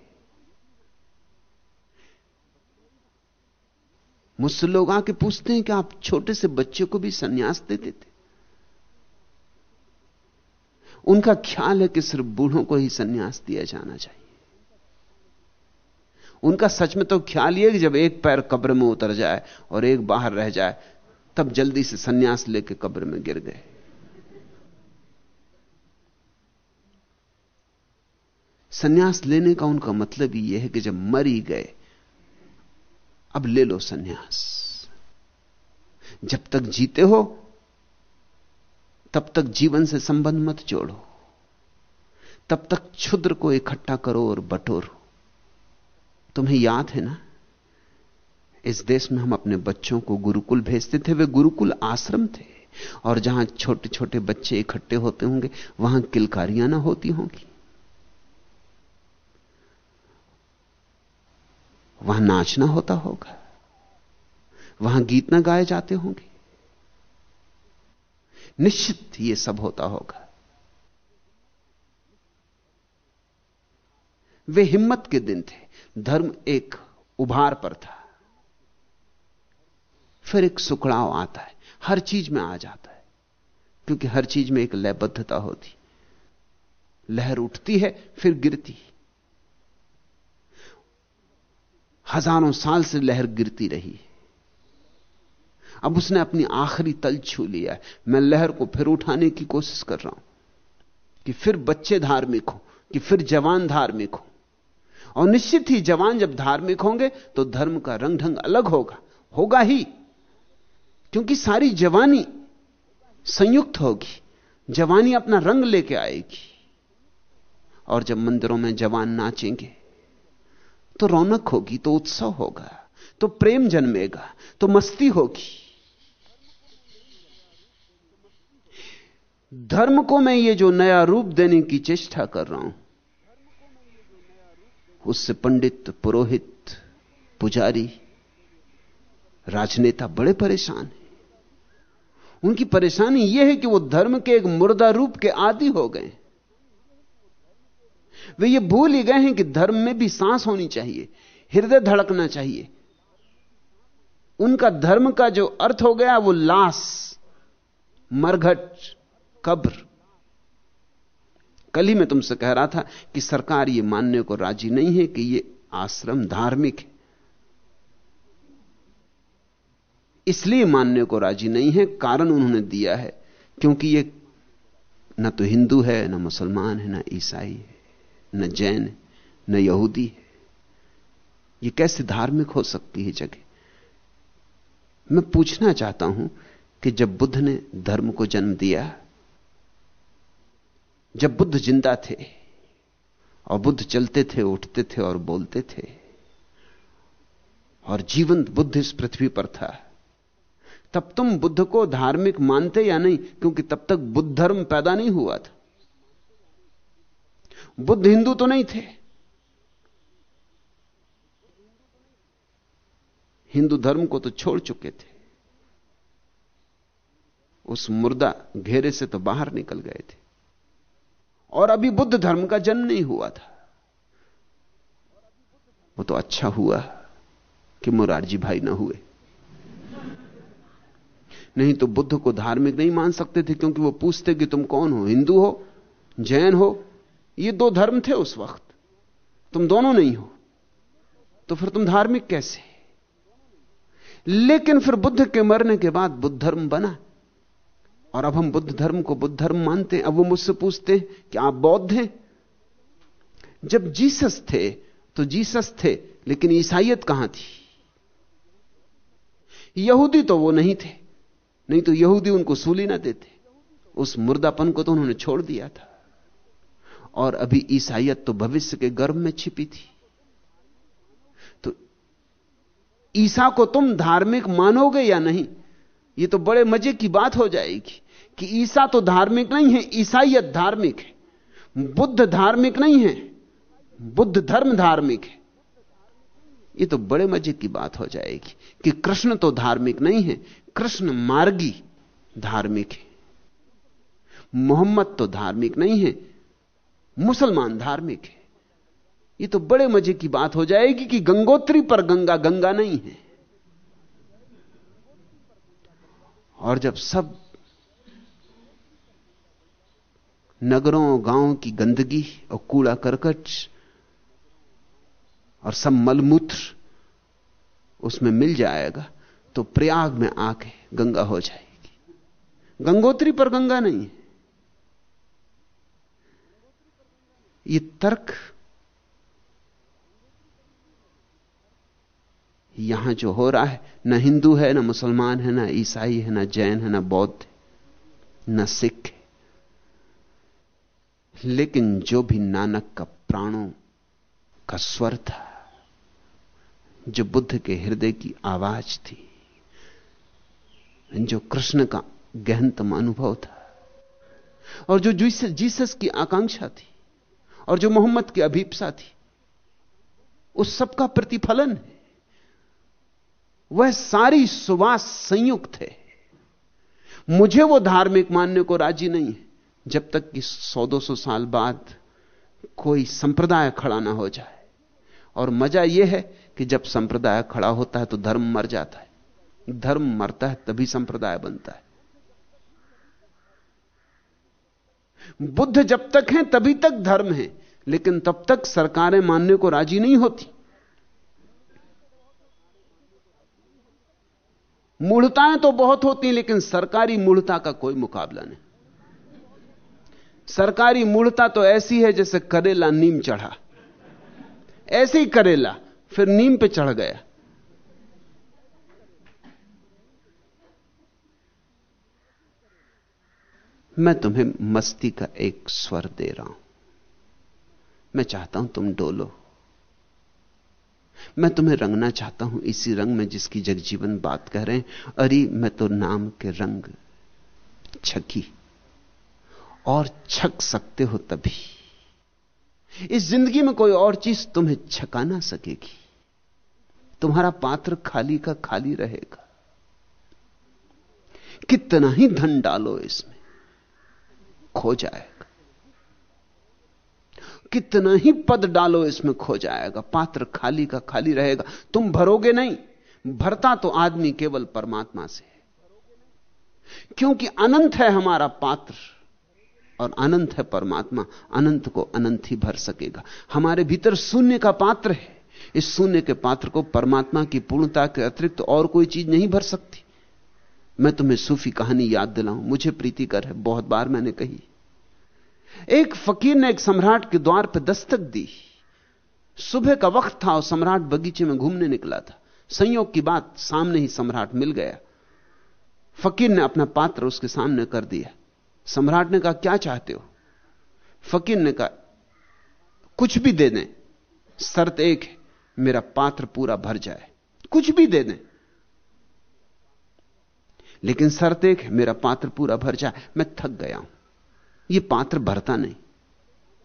मुझसे लोग आके पूछते हैं कि आप छोटे से बच्चे को भी सन्यास देते थे। उनका ख्याल है कि सिर्फ़ बूढ़ों को ही सन्यास दिया जाना चाहिए। उनका सच में तो ख्याल यह कि जब एक पैर कब्र में उतर जाए और एक बाहर रह जाए, तब जल्दी से सन्यास लेके कब्र में गिर गए। सन्यास लेने का उनका मतलब यह है कि जब मर ही गए अब ले लो सन्यास। जब तक जीते हो, तब तक जीवन से संबंध मत जोड़ो। तब तक क्षुद्र को इकट्ठा करो और बटोरो। तुम्हें याद है ना? इस देश में हम अपने बच्चों को गुरुकुल भेजते थे, वे गुरुकुल आश्रम थे। और जहाँ छोटे छोटे बच्चे इकट्ठे होते होंगे, वहाँ किलकारियाँ ना होती होंगी। वहाँ नाचना होता होगा। वहाँ गीत ना गाए जाते होंगे। निश्चित ये सब होता होगा। वे हिम्मत के दिन थे। धर्म एक उभार पर था। फिर एक सुखड़ाव आता है। हर चीज़ में आ जाता है। क्योंकि हर चीज़ में एक लयबद्धता होती। लहर उठती है, फिर गिरती। हज़ारों साल से लहर गिरती रही अब उसने अपनी आखिरी तल छू लिया मैं लहर को फिर उठाने की कोशिश कर रहा हूँ कि फिर बच्चे धार्मिक हो, कि फिर जवान धार्मिक हो। और निश्चित ही जवान जब धार्मिक होंगे तो धर्म का रंग ढंग अलग होगा होगा ही। क्योंकि सारी जवानी संयुक्त होगी, जवानी अपना रंग लेके आएगी। और जब मंदिरों में जवान नाचेंगे तो रौनक होगी तो उत्सव होगा तो प्रेम जन्मेगा तो मस्ती होगी। धर्म को मैं ये जो नया रूप देने की चेष्टा कर रहा हूँ, उससे पंडित, पुरोहित, पुजारी, राजनेता बड़े परेशान हैं। उनकी परेशानी यह है कि वो धर्म के एक मुर्दा रूप के आदि हो गए। वे ये भूल ही गए हैं कि धर्म में भी सांस होनी चाहिए, हृदय धड़कना चाहिए। उनका धर्म का जो अर्थ हो गया, वो लाश, मरघट, कब्र। कल ही मैं तुमसे कह रहा था कि सरकार ये मानने को राज़ी नहीं है कि ये आश्रम धार्मिक है। इसलिए मानने को राज़ी नहीं है, कारण उन्होंने दिया है, क्योंकि ये न तो हिंदू है, न मुसलमान है, न ईसाई है। न जैन है न यहूदी है। ये कैसे धार्मिक हो सकती है जगह? मैं पूछना चाहता हूँ कि जब बुद्ध ने धर्म को जन्म दिया, जब बुद्ध ज़िंदा थे और बुद्ध चलते थे, उठते थे और बोलते थे, और जीवंत बुद्ध इस पृथ्वी पर था, तब तुम बुद्ध को धार्मिक मानते या नहीं? क्योंकि तब तक बुद्ध धर्म पैदा नहीं हुआ था। बुद्ध हिंदू तो नहीं थे। हिंदू धर्म को तो छोड़ चुके थे। उस मुर्दा घेरे से तो बाहर निकल गए थे। और अभी बुद्ध धर्म का जन्म नहीं हुआ था। वो तो अच्छा हुआ कि मुरारजी भाई ना हुए। नहीं तो बुद्ध को धार्मिक नहीं मान सकते थे क्योंकि वो पूछते कि तुम कौन हो? हिंदू हो? जैन हो? ये दो धर्म थे उस वक्त। तुम दोनों नहीं हो। तो फिर तुम धार्मिक कैसे? लेकिन फिर बुद्ध के मरने के बाद बुद्ध धर्म बना। और अब हम बुद्ध धर्म को बुद्ध धर्म मानते हैं। अब वो मुझसे पूछते हैं कि आप बौद्ध हैं? जब जीसस थे तो जीसस थे, लेकिन ईसाइयत कहाँ थी? यहूदी तो वो नहीं थे। नहीं तो यहूदी उनको सूली ना देते। उस मुर्दापन को तो उन्होंने छोड़ दिया था। और अभी ईसाइयत तो भविष्य के गर्भ में छिपी थी। तो ईसा को तुम धार्मिक मानोगे या नहीं यह तो बड़े मज़े की बात हो जाएगी कि ईसा तो धार्मिक नहीं है ईसाइयत धार्मिक है। बुद्ध धार्मिक नहीं है, बुद्ध धर्म धार्मिक है। यह तो बड़े मज़े की बात हो जाएगी कि कृष्ण तो धार्मिक नहीं है, कृष्ण मार्गी धार्मिक है। मोहम्मद तो धार्मिक नहीं है मुसलमान धार्मिक है। ये तो बड़े मज़े की बात हो जाएगी कि गंगोत्री पर गंगा गंगा नहीं है। और जब सब नगरों गाँवों की गंदगी और कूड़ा करकट और सब मलमूत्र उसमें मिल जाएगा तो प्रयाग में आके गंगा हो जाएगी। गंगोत्री पर गंगा नहीं है। ये तर्क यहाँ जो हो रहा है, ना हिंदू है, ना मुसलमान है, ना ईसाई है, ना जैन है, ना बौद्ध ना सिख है। लेकिन जो भी नानक का प्राणों का स्वर था, जो बुद्ध के हृदय की आवाज़ थी, जो कृष्ण का गहनतम अनुभव था, और जो जीसस की आकांक्षा थी और जो मोहम्मद की अभीपसा थी, उस सब का प्रतिफलन है। वह सारी सुवास संयुक्त है। मुझे वो धार्मिक मानने को राज़ी नहीं है, जब तक कि सौ दो सौ साल बाद कोई संप्रदाय खड़ा ना हो जाए। और मज़ा यह है कि जब संप्रदाय खड़ा होता है तो धर्म मर जाता है। धर्म मरता है तभी संप्रदाय बनता है। बुद्ध जब तक हैं, तभी तक धर्म है। लेकिन तब तक सरकारें मानने को राज़ी नहीं होती। मूढ़ताएँ तो बहुत होती लेकिन सरकारी मूढ़ता का कोई मुकाबला नहीं। सरकारी मूढ़ता तो ऐसी है जैसे करेला नीम चढ़ा। ऐसे ही करेला, फिर नीम पे चढ़ गया। मैं तुम्हें मस्ती का एक स्वर दे रहा हूँ। मैं चाहता हूँ तुम डोलो। मैं तुम्हें रंगना चाहता हूँ इसी रंग में जिसकी जगजीवन बात कह रहे हैं। अरे, मैं तो नाम के रंग छकी। और छक सकते हो तभी। इस ज़िंदगी में कोई और चीज़ तुम्हें छका ना सकेगी। तुम्हारा पात्र खाली का खाली रहेगा। कितना ही धन डालो इसमें। खो जाएगा कितना ही पद डालो, इसमें खो जाएगा, पात्र खाली का खाली रहेगा। तुम भरोगे नहीं। भरता तो आदमी केवल परमात्मा से है। क्योंकि अनंत है हमारा पात्र, और अनंत है परमात्मा। अनंत को अनंत ही भर सकेगा। हमारे भीतर शून्य का पात्र है। इस शून्य के पात्र को परमात्मा की पूर्णता के अतिरिक्त तो और कोई चीज़ नहीं भर सकती। मैं तुम्हें सूफी कहानी याद दिलाऊं। मुझे प्रीतिकर है। बहुत बार मैंने कही। एक फकीर ने एक सम्राट के द्वार पर दस्तक दी। सुबह का वक्त था और सम्राट बगीचे में घूमने निकला था। संयोग की बात सामने ही सम्राट मिल गया। फकीर ने अपना पात्र उसके सामने कर दिया। सम्राट ने कहा, क्या चाहते हो? फकीर ने कहा, कुछ भी दे दें। शर्त एक है, मेरा पात्र पूरा भर जाए। कुछ भी दे दें। लेकिन शर्त एक है, मेरा पात्र पूरा भर जाए। मैं थक गया हूँ। यह पात्र भरता नहीं।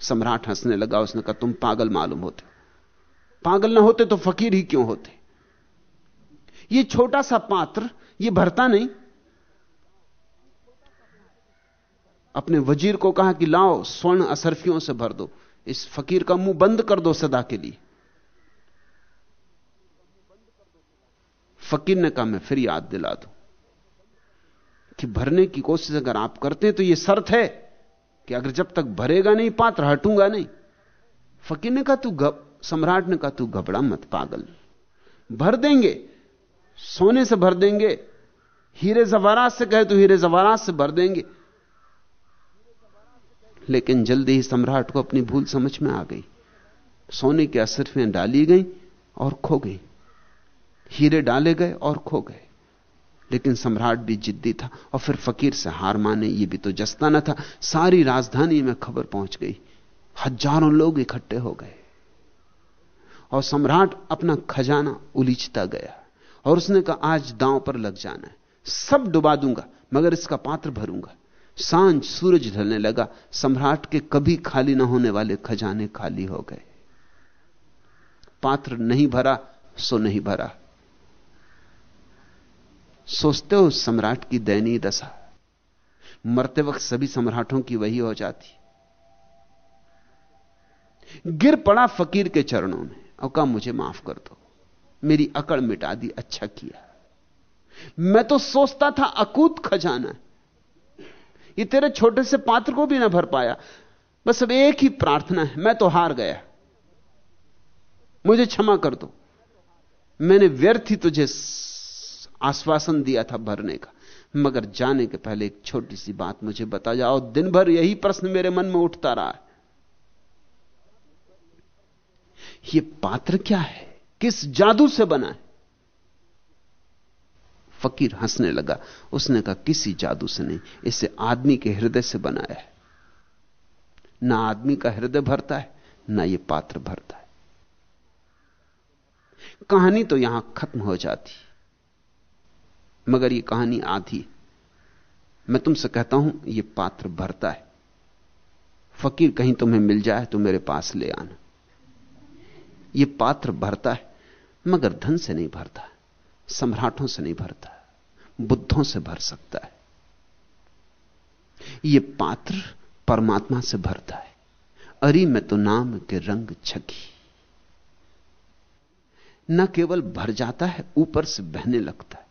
सम्राट हंसने लगा, उसने कहा, तुम पागल मालूम होते पागल ना होते तो फकीर ही क्यों होते? यह छोटा सा पात्र यह भरता नहीं। अपने वज़ीर को कहा कि, लाओ, स्वर्ण असरफियों से भर दो। इस फकीर का मुँह बंद कर दो सदा के लिए। फकीर ने कहा, मैं फिर याद दिला दूँ कि भरने की कोशिश अगर आप करते हैं तो यह शर्त है। कि अगर जब तक भरेगा नहीं, पात्र हटूँगा नहीं। फकीर ने कहा, तू सम्राट ने कहा, तू घबरा मत, पागल। भर देंगे, सोने से भर देंगे, हीरे जवारात से कहे तो हीरे जवारात से भर देंगे। लेकिन जल्दी ही सम्राट को अपनी भूल समझ में आ गई। सोने की असरफियाँ डाली गई और खो गई। हीरे डाले गए और खो गए। लेकिन सम्राट भी जिद्दी था और फिर फकीर से हार माने, ये भी तो जस्ता न था। सारी राजधानी में खबर पहुँच गई। हज़ारों लोग इकट्ठे हो गए। और सम्राट अपना खजाना उलीचता गया और उसने कहा, आज दांव पर लग जाना है। सब डुबा दूँगा, मगर इसका पात्र भरूँगा। साँझ सूरज ढलने लगा, सम्राट के कभी खाली ना होने वाले खजाने खाली हो गए। पात्र नहीं भरा, सो नहीं भरा। सोचते हो सम्राट की दयनीय दशा। मरते वक्त सभी सम्राटों की वही हो जाती। गिर पड़ा फकीर के चरणों में। और कहा, मुझे माफ़ कर दो। मेरी अकड़ मिटा दी अच्छा किया। मैं तो सोचता था अकूत खजाना ये तेरे छोटे से पात्र को भी ना भर पाया। बस अब एक ही प्रार्थना है, मैं तो हार गया। मुझे क्षमा कर दो। मैंने व्यर्थ ही तुझे आश्वासन दिया था भरने का। मगर जाने के पहले एक छोटी सी बात मुझे बता जाओ दिन भर यही प्रश्न मेरे मन में उठता रहा है। ये पात्र क्या है? किस जादू से बना है? फकीर हंसने लगा। उसने कहा, किसी जादू से नहीं, इसे आदमी के हृदय से बनाया है। ना आदमी का हृदय भरता है, ना यह पात्र भरता है। कहानी तो यहाँ खत्म हो जाती। मगर यह कहानी आधी मैं तुमसे कहता हूँ यह पात्र भरता है। फकीर कहीं तुम्हें मिल जाए तो मेरे पास ले आना। यह पात्र भरता है, मगर धन से नहीं भरता, सम्राटों से नहीं भरता, बुद्धों से भर सकता है। यह पात्र परमात्मा से भरता है। अरी, में तो नाम के रंग छकी। न केवल भर जाता है, ऊपर से बहने लगता है।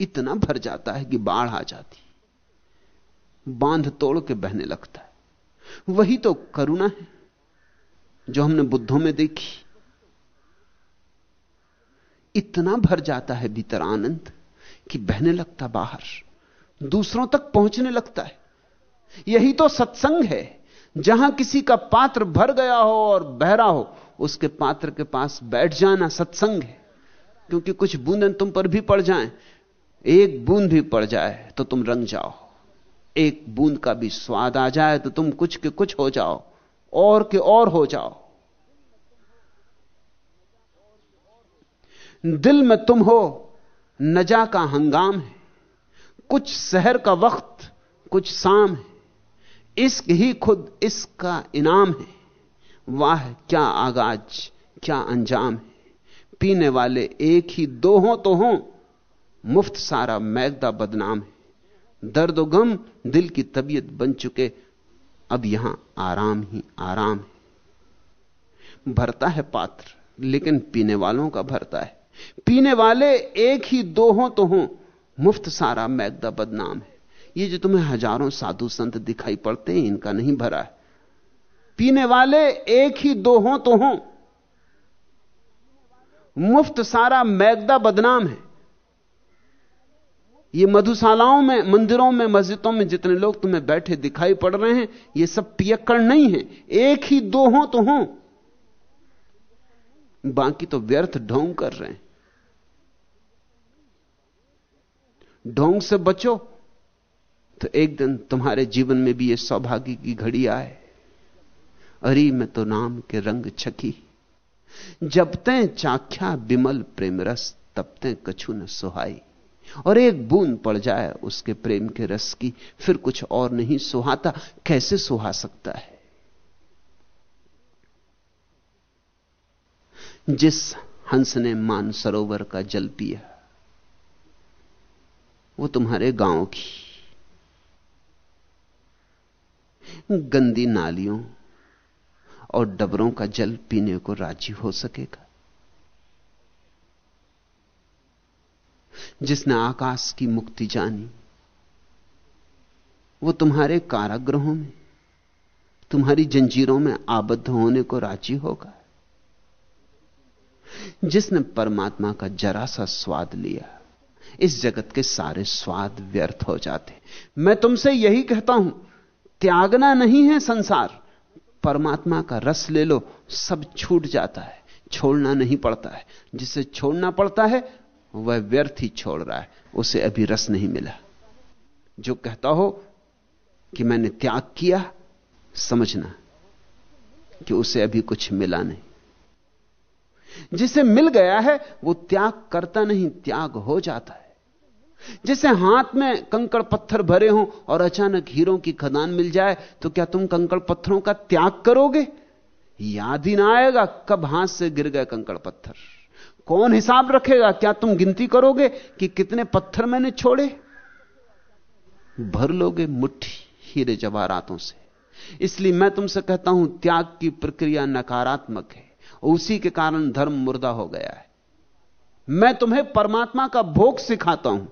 इतना भर जाता है कि बाढ़ आ जाती बाँध तोड़ के बहने लगता है। वही तो करुणा है जो हमने बुद्धों में देखी। इतना भर जाता है भीतर आनंद कि बहने लगता बाहर, दूसरों तक पहुँचने लगता है। यही तो सत्संग है। जहाँ किसी का पात्र भर गया हो और बहरा हो, उसके पात्र के पास बैठ जाना सत्संग है। क्योंकि कुछ बूंदें तुम पर भी पड़ जाएँ एक बूंद भी पड़ जाए तो तुम रंग जाओ। एक बूंद का भी स्वाद आ जाए तो तुम कुछ के कुछ हो जाओ, और के और हो जाओ। दिल में तुम हो, नजा का हंगाम है। कुछ शहर का वक्त, कुछ शाम है। इश्क ही खुद इसका इनाम है। वाह, क्या आगाज़, क्या अंजाम है। पीने वाले एक ही दो हो तो हो मुफ़्त सारा मैगदा बदनाम है। दर्द गम दिल की तबीयत बन चुके, अब यहाँ आराम ही आराम है। भरता है पात्र, लेकिन पीने वालों का भरता है। पीने वाले एक ही दो हो तो हो, मुफ़्त सारा मैगदा बदनाम है। ये जो तुम्हें हज़ारों साधु संत दिखाई पड़ते हैं, इनका नहीं भरा है। पीने वाले एक ही दो हो तो हो। मुफ़्त सारा मैगदा बदनाम है। ये मधुशालाओं में, मंदिरों में, मस्जिदों में जितने लोग तुम्हें बैठे दिखाई पड़ रहे हैं, ये सब पियक्कड़ नहीं है। एक ही दो हो तो हो। बाकी तो व्यर्थ ढोंग कर रहे हैं। ढोंग से बचो तो एक दिन तुम्हारे जीवन में भी यह सौभाग्य की घड़ी आए। अरी, में तो नाम के रंग छकी। जब तें चाख्या बिमल प्रेम रस तब तें कछु न सुहाई। और एक बूंद पड़ जाए उसके प्रेम के रस की, फिर कुछ और नहीं सुहाता, कैसे सुहा सकता है? जिस हंस ने मान सरोवर का जल पिया, वो तुम्हारे गाँव की। गंदी नालियों और डबरों का जल पीने को राज़ी हो सकेगा। जिसने आकाश की मुक्ति जानी। वो तुम्हारे कारागृहों में, तुम्हारी जंजीरों में आबद्ध होने को राज़ी होगा। जिसने परमात्मा का जरा सा स्वाद लिया, इस जगत के सारे स्वाद व्यर्थ हो जाते। मैं तुमसे यही कहता हूँ, त्यागना नहीं है संसार। परमात्मा का रस ले लो, सब छूट जाता है, छोड़ना नहीं पड़ता है। जिसे छोड़ना पड़ता है वह व्यर्थ ही छोड़ रहा है। उसे अभी रस नहीं मिला। जो कहता हो कि मैंने त्याग किया, समझना कि उसे अभी कुछ मिला नहीं। जिसे मिल गया है, वो त्याग करता नहीं, त्याग हो जाता है। जैसे हाथ में कंकड़ पत्थर भरे हों और अचानक हीरों की खदान मिल जाए तो क्या तुम कंकड़ पत्थरों का त्याग करोगे? याद ही ना आएगा कब हाथ से गिर गए कंकड़ पत्थर। कौन हिसाब रखेगा? क्या तुम गिनती करोगे कि कितने पत्थर मैंने छोड़े? भर लोगे मुट्ठी हीरे जवाहरातों से। इसलिए मैं तुमसे कहता हूँ, त्याग की प्रक्रिया नकारात्मक है उसी के कारण धर्म मुर्दा हो गया है। मैं तुम्हें परमात्मा का भोग सिखाता हूँ।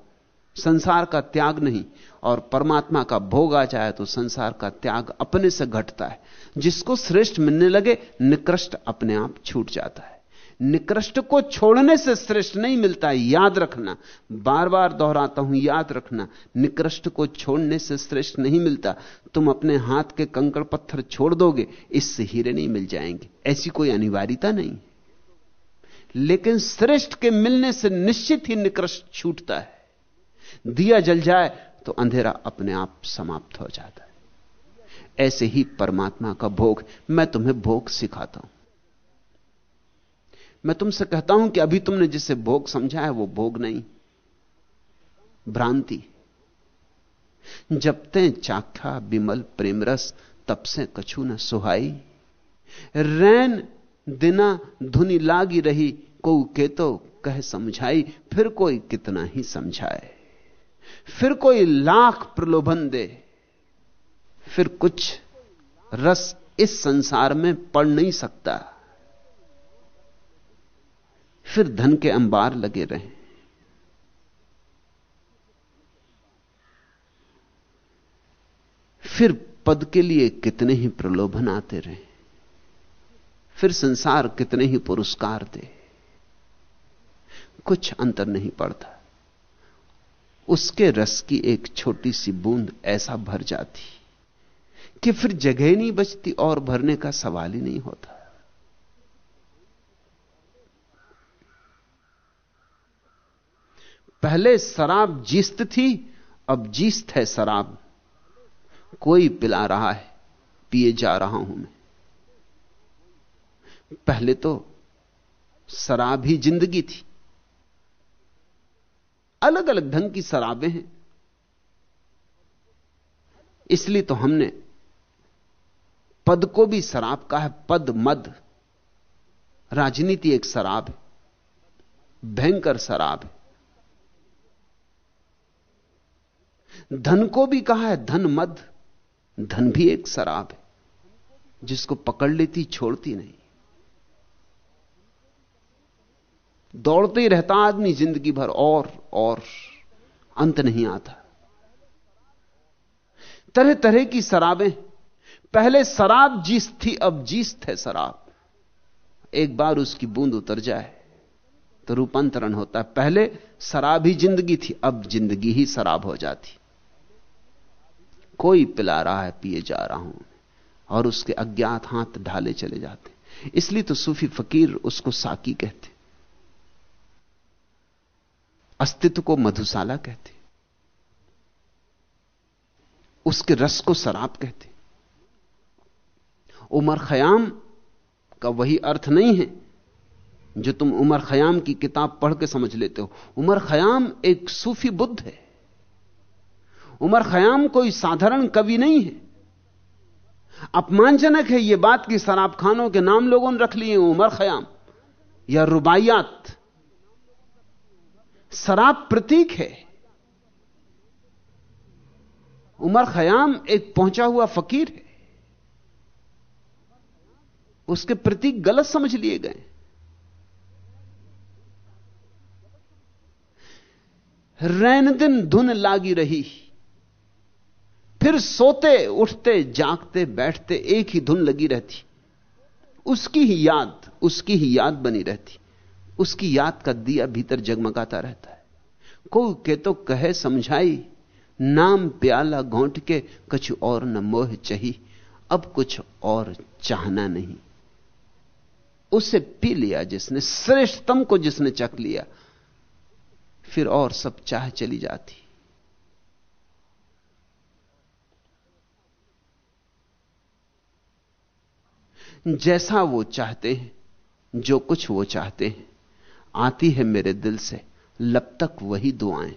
संसार का त्याग नहीं, और परमात्मा का भोग आ जाए तो संसार का त्याग अपने से घटता है। जिसको श्रेष्ठ मिलने लगे, निकृष्ट अपने आप छूट जाता है। निकृष्ट को छोड़ने से श्रेष्ठ नहीं मिलता, याद रखना। बार बार दोहराता हूँ, याद रखना। निकृष्ट को छोड़ने से श्रेष्ठ नहीं मिलता। तुम अपने हाथ के कंकड़ पत्थर छोड़ दोगे, इससे हीरे नहीं मिल जाएँगे। ऐसी कोई अनिवार्यता नहीं। लेकिन श्रेष्ठ के मिलने से निश्चित ही निकृष्ट छूटता है। दिया जल जाए तो अंधेरा अपने आप समाप्त हो जाता है। ऐसे ही परमात्मा का भोग, मैं तुम्हें भोग सिखाता हूँ। मैं तुमसे कहता हूँ कि अभी तुमने जिसे भोग समझा है वो भोग नहीं। भ्रांति। जब ते चाखा बिमल प्रेमरस, तब से कछु न सुहाई। रैन दिना धुनी लागी रही को के तो कह समझाई, फिर कोई कितना ही समझाए। फिर कोई लाख प्रलोभन दे, फिर कुछ रस इस संसार में पड़ नहीं सकता। फिर धन के अंबार लगे रहे। फिर पद के लिए कितने ही प्रलोभन आते रहे। फिर संसार कितने ही पुरस्कार दे। कुछ अंतर नहीं पड़ता। उसके रस की एक छोटी सी बूंद ऐसा भर जाती कि फिर जगह नहीं बचती और भरने का सवाल ही नहीं होता। पहले शराब जीस्त थी, अब जीस्त है शराब। कोई पिला रहा है, पिए जा रहा हूँ मैं। पहले तो शराब ही ज़िंदगी थी। अलग अलग ढंग की शराबें हैं। इसलिए तो हमने पद को भी शराब का है, पद मद। राजनीति एक शराब है, भयंकर शराब है। धन को भी कहा है, धन मद। धन भी एक शराब है, जिसको पकड़ लेती, छोड़ती नहीं। दौड़ते ही रहता आदमी, ज़िंदगी भर और और, अंत नहीं आता। तरह तरह की शराबें। पहले शराब जीस थी, अब जीस्त है शराब। एक बार उसकी बूंद उतर जाए तो रूपांतरण होता है। पहले शराब ही ज़िंदगी थी, अब ज़िंदगी ही शराब हो जाती। कोई पिला रहा है, पिए जा रहा हूँ और उसके अज्ञात हाथ ढाले चले जाते। इसलिए तो सूफी फकीर उसको साकी कहते। अस्तित्व को मधुशाला कहते। उसके रस को शराब कहते। उमर खयाम का वही अर्थ नहीं है, जो तुम उमर खयाम की किताब पढ़ के समझ लेते हो। उमर खयाम एक सूफी बुद्ध है। उमर खयाम कोई साधारण कवि नहीं है। अपमानजनक है यह बात कि शराब खानों के नाम लोगों ने रख लिए उमर खयाम या रुबायात शराब प्रतीक है। उमर खयाम एक पहुँचा हुआ फकीर है। उसके प्रतीक गलत समझ लिए गए। रैन दिन धुन लागी रही। फिर सोते, उठते, जागते, बैठते, एक ही धुन लगी रहती। उसकी ही याद, उसकी ही याद बनी रहती। उसकी याद का दिया भीतर जगमगाता रहता है। को के तो कहे समझाई, नाम प्याला घोंट के कुछ और न मोह चही, अब कुछ और चाहना नहीं। उसे पी लिया जिसने, श्रेष्ठतम को जिसने चख लिया, फिर और सब चाह चली जाती। जैसा वो चाहते हैं, जो कुछ वो चाहते हैं, आती है मेरे दिल से, लब तक वही दुआएँ।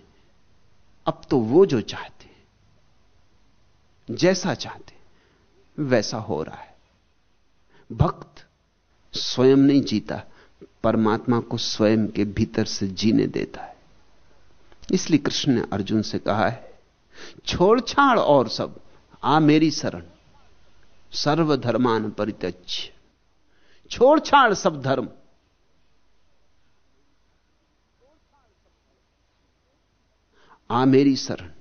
अब तो वो जो चाहते हैं, जैसा चाहते वैसा हो रहा है। भक्त स्वयं नहीं जीता, परमात्मा को स्वयं के भीतर से जीने देता है। इसलिए कृष्ण ने अर्जुन से कहा है, छोड़ छाड़ और सब, आ मेरी शरण। सर्वधर्मान परित्यज छोड़ छाड़ सब धर्म। आ मेरी शरण।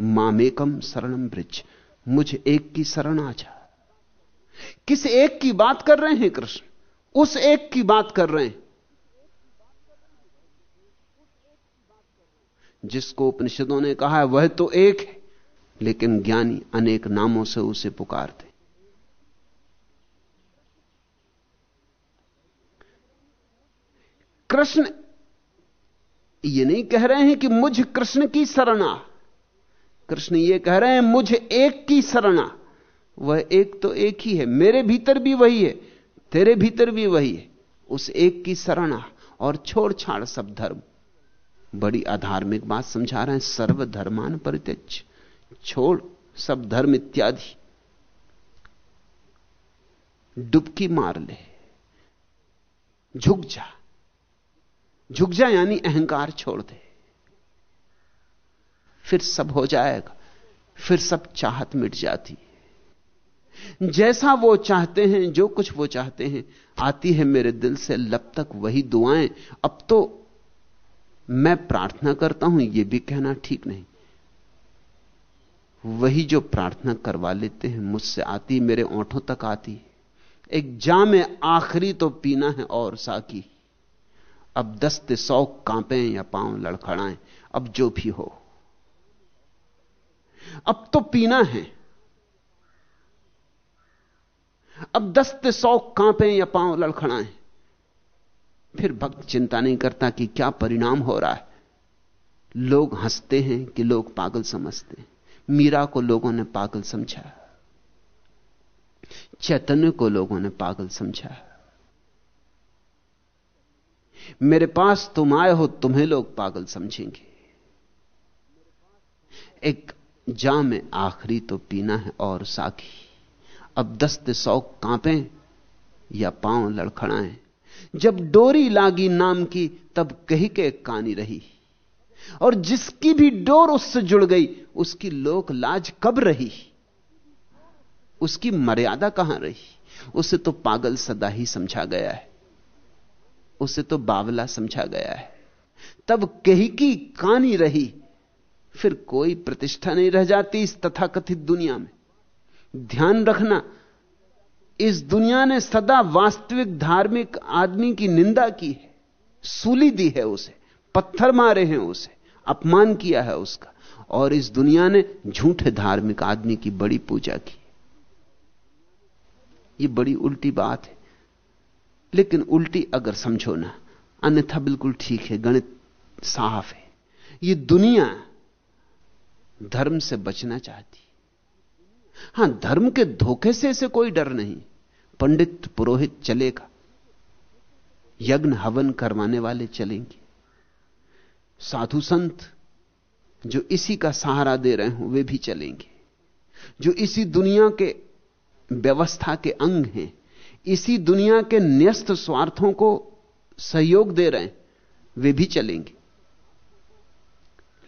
मामेकम शरणम ब्रिज। मुझे एक की शरण आ जा किस एक की बात कर रहे हैं कृष्ण? उस एक की बात कर रहे हैं। जिसको उपनिषदों ने कहा है, वह तो एक है, लेकिन ज्ञानी अनेक नामों से उसे पुकारते। कृष्ण, ये नहीं कह रहे हैं कि मुझ कृष्ण की शरणा। कृष्ण ये कह रहे हैं, मुझ एक की शरणा। वह एक तो एक ही है, मेरे भीतर भी वही है, तेरे भीतर भी वही है। उस एक की शरणा और छोड़ छाड़ सब धर्म। बड़ी अधार्मिक बात समझा रहे हैं, सर्वधर्मान परित्यज, छोड़ सब धर्म इत्यादि। डुबकी मार ले, झुक जा। झुक जा यानी अहंकार छोड़ दे। फिर सब हो जाएगा, फिर सब चाहत मिट जाती जैसा वो चाहते हैं, जो कुछ वो चाहते हैं, आती है मेरे दिल से, लब तक वही दुआएँ। अब तो मैं प्रार्थना करता हूँ यह भी कहना ठीक नहीं। वही जो प्रार्थना करवा लेते हैं, मुझसे आती, मेरे ओंठों तक आती एक जाम आखिरी तो पीना है और साकी। अब दस्ते सौ कांपे या पाँव लड़खड़ाएँ, अब जो भी हो। अब तो पीना है। अब दस्ते सौ कांपे या पाँव लड़खड़ाएँ। फिर भक्त चिंता नहीं करता कि क्या परिणाम हो रहा है। लोग हँसते हैं कि लोग पागल समझते हैं। मीरा को लोगों ने पागल समझा। चैतन्य को लोगों ने पागल समझा। मेरे पास तुम आए हो, तुम्हें लोग पागल समझेंगे। एक जाम में आखिरी तो पीना है और साखी। अब दस्त सौ कांपे या पाँव लड़खड़ाएँ। जब डोरी लागी नाम की, तब कही के कानी रही। और जिसकी भी डोर उससे जुड़ गई, उसकी लोक लाज कब रही? उसकी मर्यादा कहाँ रही? उसे तो पागल सदा ही समझा गया है। उसे तो बावला समझा गया है। तब कही की कानी रही, फिर कोई प्रतिष्ठा नहीं रह जाती इस तथाकथित दुनिया में। ध्यान रखना, इस दुनिया ने सदा वास्तविक धार्मिक आदमी की निंदा की है, सूली दी है उसे, पत्थर मारे हैं उसे, अपमान किया है उसका, और इस दुनिया ने झूठे धार्मिक आदमी की बड़ी पूजा की। ये बड़ी उल्टी बात है। लेकिन उल्टी अगर समझो ना, अन्यथा बिल्कुल ठीक है, गणित साफ़ है। ये दुनिया धर्म से बचना चाहती। हाँ, धर्म के धोखे से इसे कोई डर नहीं, पंडित पुरोहित चलेगा, यज्ञ हवन करवाने वाले चलेंगे। साधु संत जो इसी का सहारा दे रहे हो, वे भी चलेंगे। जो इसी दुनिया के व्यवस्था के अंग हैं इसी दुनिया के न्यस्त स्वार्थों को सहयोग दे रहे हैं, वे भी चलेंगे।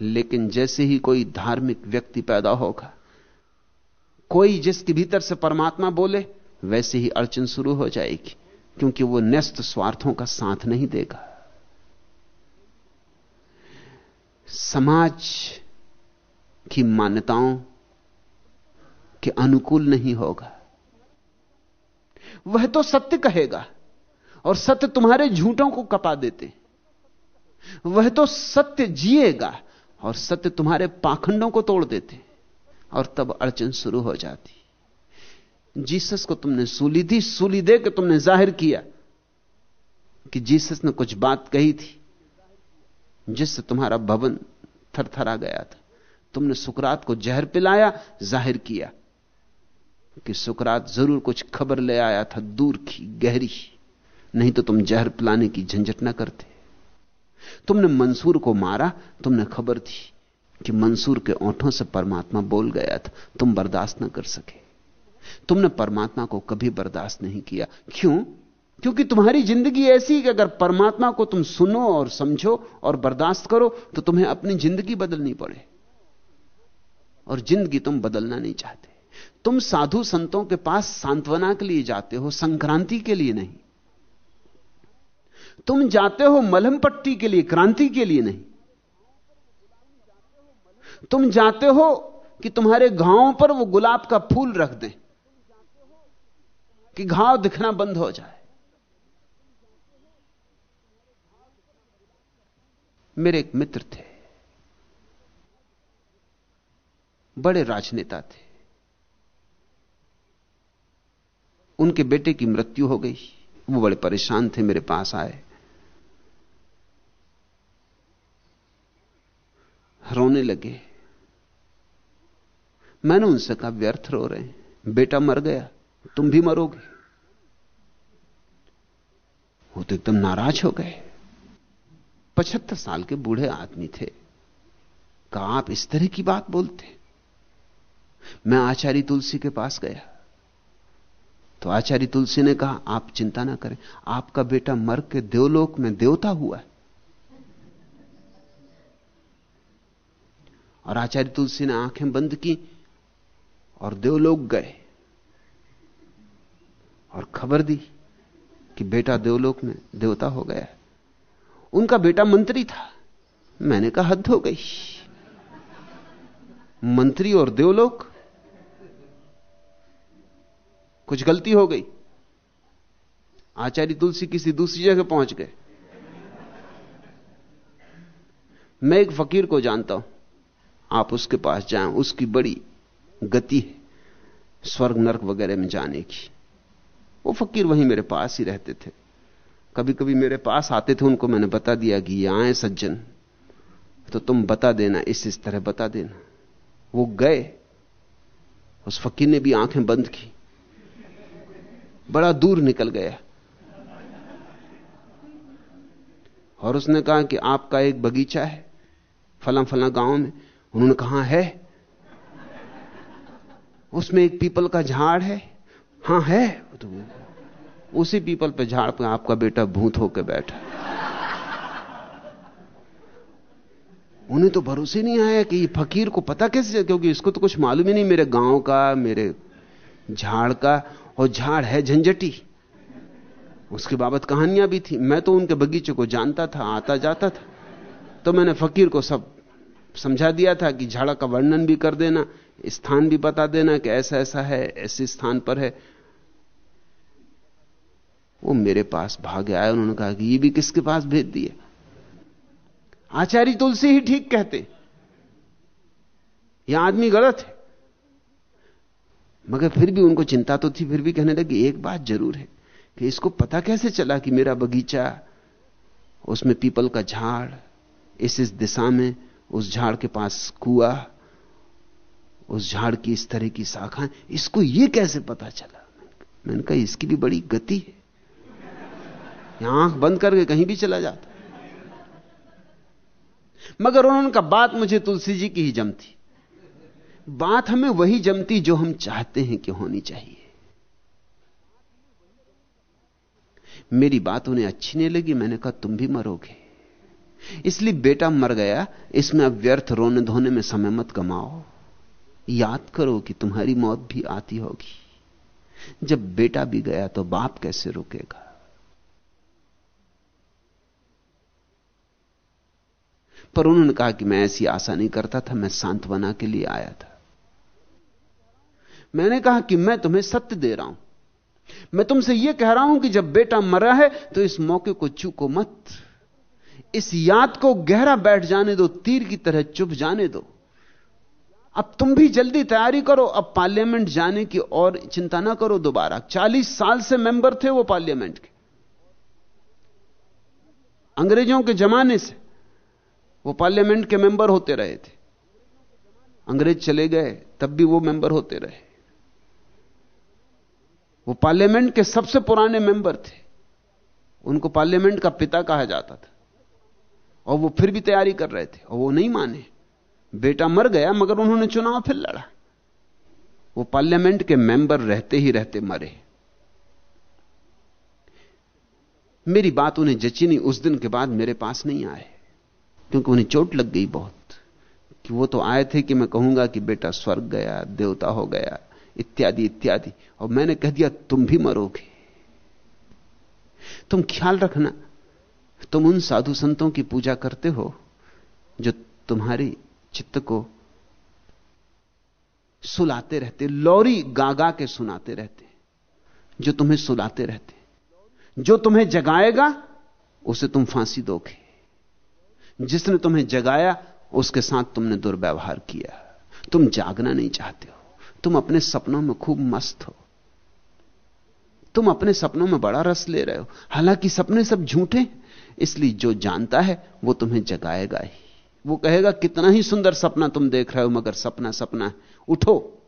लेकिन जैसे ही कोई धार्मिक व्यक्ति पैदा होगा, कोई जिसके भीतर से परमात्मा बोले, वैसे ही अड़चन शुरू हो जाएगी, क्योंकि वो न्यस्त स्वार्थों का साथ नहीं देगा। समाज की मान्यताओं के अनुकूल नहीं होगा। वह तो सत्य कहेगा और सत्य तुम्हारे झूठों को कपा देते। वह तो सत्य जिएगा और सत्य तुम्हारे पाखंडों को तोड़ देते। और तब अड़चन शुरू हो जाती। जीसस को तुमने सूली दी, सूली दे के तुमने ज़ाहिर किया कि जीसस ने कुछ बात कही थी, जिससे तुम्हारा भवन थरथरा गया था। तुमने सुकरात को जहर पिलाया, ज़ाहिर किया। कि सुकरात ज़रूर कुछ खबर ले आया था, दूर की, गहरी। नहीं तो तुम जहर पिलाने की झंझट ना करते। तुमने मंसूर को मारा, तुमने खबर थी कि मंसूर के ओंठों से परमात्मा बोल गया था, तुम बर्दाश्त ना कर सके। तुमने परमात्मा को कभी बर्दाश्त नहीं किया। क्यों? क्योंकि तुम्हारी ज़िंदगी ऐसी कि अगर परमात्मा को तुम सुनो और समझो और बर्दाश्त करो तो तुम्हें अपनी ज़िंदगी बदलनी पड़े। और ज़िंदगी तुम बदलना नहीं चाहते। तुम साधु संतों के पास सांत्वना के लिए जाते हो, संक्रांति के लिए नहीं। तुम जाते हो मलहम पट्टी के लिए, क्रांति के लिए नहीं। तुम जाते हो कि तुम्हारे घावों पर वो गुलाब का फूल रख दें, कि घाव दिखना बंद हो जाए। मेरे एक मित्र थे, बड़े राजनेता थे। उनके बेटे की मृत्यु हो गई। वो बड़े परेशान थे, मेरे पास आए। रोने लगे। मैंने उनसे कहा, व्यर्थ रो रहे हैं। बेटा मर गया, तुम भी मरोगे। वो तो एकदम नाराज़ हो गए। पचहत्तर साल के बूढ़े आदमी थे। कहा, आप इस तरह की बात बोलते मैं आचार्य तुलसी के पास गया। तो आचार्य तुलसी ने कहा, आप चिंता ना करें, आपका बेटा मर के देवलोक में देवता हुआ है। और आचार्य तुलसी ने आँखें बंद की और देवलोक गए और खबर दी कि बेटा देवलोक में देवता हो गया उनका बेटा मंत्री था। मैंने कहा, हद हो गई। मंत्री और देवलोक कुछ गलती हो गई। आचार्य तुलसी किसी दूसरी जगह पहुँच गए। मैं एक फकीर को जानता हूँ। आप उसके पास जाएँ, उसकी बड़ी गति है, स्वर्ग नरक वगैरह में जाने की। वो फकीर वहीं मेरे पास ही रहते थे। कभी कभी मेरे पास आते थे, उनको मैंने बता दिया कि ये आए सज्जन। तो तुम बता देना, इस इस तरह बता देना। वो गए। उस फकीर ने भी आँखें बंद की। बड़ा दूर निकल गया। और उसने कहा कि आपका एक बगीचा है, फला फला गाँव में। उन्होंने कहा, है उसमें एक पीपल का झाड़ है। हाँ, है। तो उसी पीपल पे झाड़ पे आपका बेटा भूत होकर बैठा। उन्हें तो भरोसे नहीं आया कि ये फकीर को पता कैसे क्योंकि इसको तो कुछ मालूम ही नहीं मेरे गाँव का, मेरे झाड़ का। और झाड़ है झंझटी। उसके बाबत कहानियाँ भी थी। मैं तो उनके बगीचे को जानता था, आता जाता था। तो मैंने फकीर को सब समझा दिया था कि झाड़ा का वर्णन भी कर देना, स्थान भी बता देना कि ऐसा ऐसा है, ऐसे स्थान पर है। वो मेरे पास भाग आया उन्होंने कहा कि ये भी किसके पास भेज दिए? आचार्य तुलसी ही ठीक कहते। यह आदमी गलत है। मगर फिर भी उनको चिंता तो थी, फिर भी कहने लगी, एक बात ज़रूर है कि इसको पता कैसे चला कि मेरा बगीचा, उसमें पीपल का झाड़, इस इस दिशा में उस झाड़ के पास कुआ, उस झाड़ की इस तरह की शाखाएँ, इसको यह कैसे पता चला? मैंने कहा, इसकी भी बड़ी गति है। यहाँ आँख बंद करके कहीं भी चला जाता मगर उन्होंने कहा, बात मुझे तुलसी जी की ही जमती बात हमें वही जमती जो हम चाहते हैं कि होनी चाहिए। मेरी बात उन्हें अच्छी नहीं लगी, मैंने कहा, तुम भी मरोगे। इसलिए बेटा मर गया, इसमें अब व्यर्थ रोने धोने में समय मत कमाओ। याद करो कि तुम्हारी मौत भी आती होगी। जब बेटा भी गया तो बाप कैसे रुकेगा? पर उन्होंने कहा कि मैं ऐसी आशा नहीं करता था, मैं सांत्वना के लिए आया था। मैंने कहा कि मैं तुम्हें सत्य दे रहा हूँ। मैं तुमसे यह कह रहा हूँ कि जब बेटा मरा है तो इस मौके को चूको मत। इस याद को गहरा बैठ जाने दो, तीर की तरह चुप जाने दो। अब तुम भी जल्दी तैयारी करो, अब पार्लियामेंट जाने की और चिंता ना करो दोबारा। चालीस साल से मेंबर थे वो पार्लियामेंट के। अंग्रेज़ों के जमाने से वो पार्लियामेंट के मेंबर होते रहे थे। अंग्रेज़ चले गए, तब भी वो मेंबर होते रहे। वो पार्लियामेंट के सबसे पुराने मेंबर थे। उनको पार्लियामेंट का पिता कहा जाता था। और वो फिर भी तैयारी कर रहे थे। और वो नहीं माने। बेटा मर गया, मगर उन्होंने चुनाव फिर लड़ा। वो पार्लियामेंट के मेंबर रहते ही रहते मरे। मेरी बात उन्हें जची नहीं उस दिन के बाद मेरे पास नहीं आए। क्योंकि उन्हें चोट लग गई बहुत। कि वो तो आए थे कि मैं कहूँगा कि बेटा स्वर्ग गया, देवता हो गया इत्यादि इत्यादि। और मैंने कह दिया, तुम भी मरोगे। तुम ख्याल रखना। तुम उन साधु संतों की पूजा करते हो, जो तुम्हारी चित्त को सुलाते रहते, लौरी गागा के सुनाते रहते, जो तुम्हें सुलाते रहते। जो तुम्हें जगाएगा, उसे तुम फांसी दोगे। जिसने तुम्हें जगाया, उसके साथ तुमने दुर्व्यवहार किया। तुम जागना नहीं चाहते हो। तुम अपने सपनों में खूब मस्त हो। तुम अपने सपनों में बड़ा रस ले रहे हो। हालाँकि सपने सब झूठे इसलिए जो जानता है, वो तुम्हें जगाएगा ही। वो कहेगा, कितना ही सुंदर सपना तुम देख रहे हो, मगर सपना सपना है। उठो।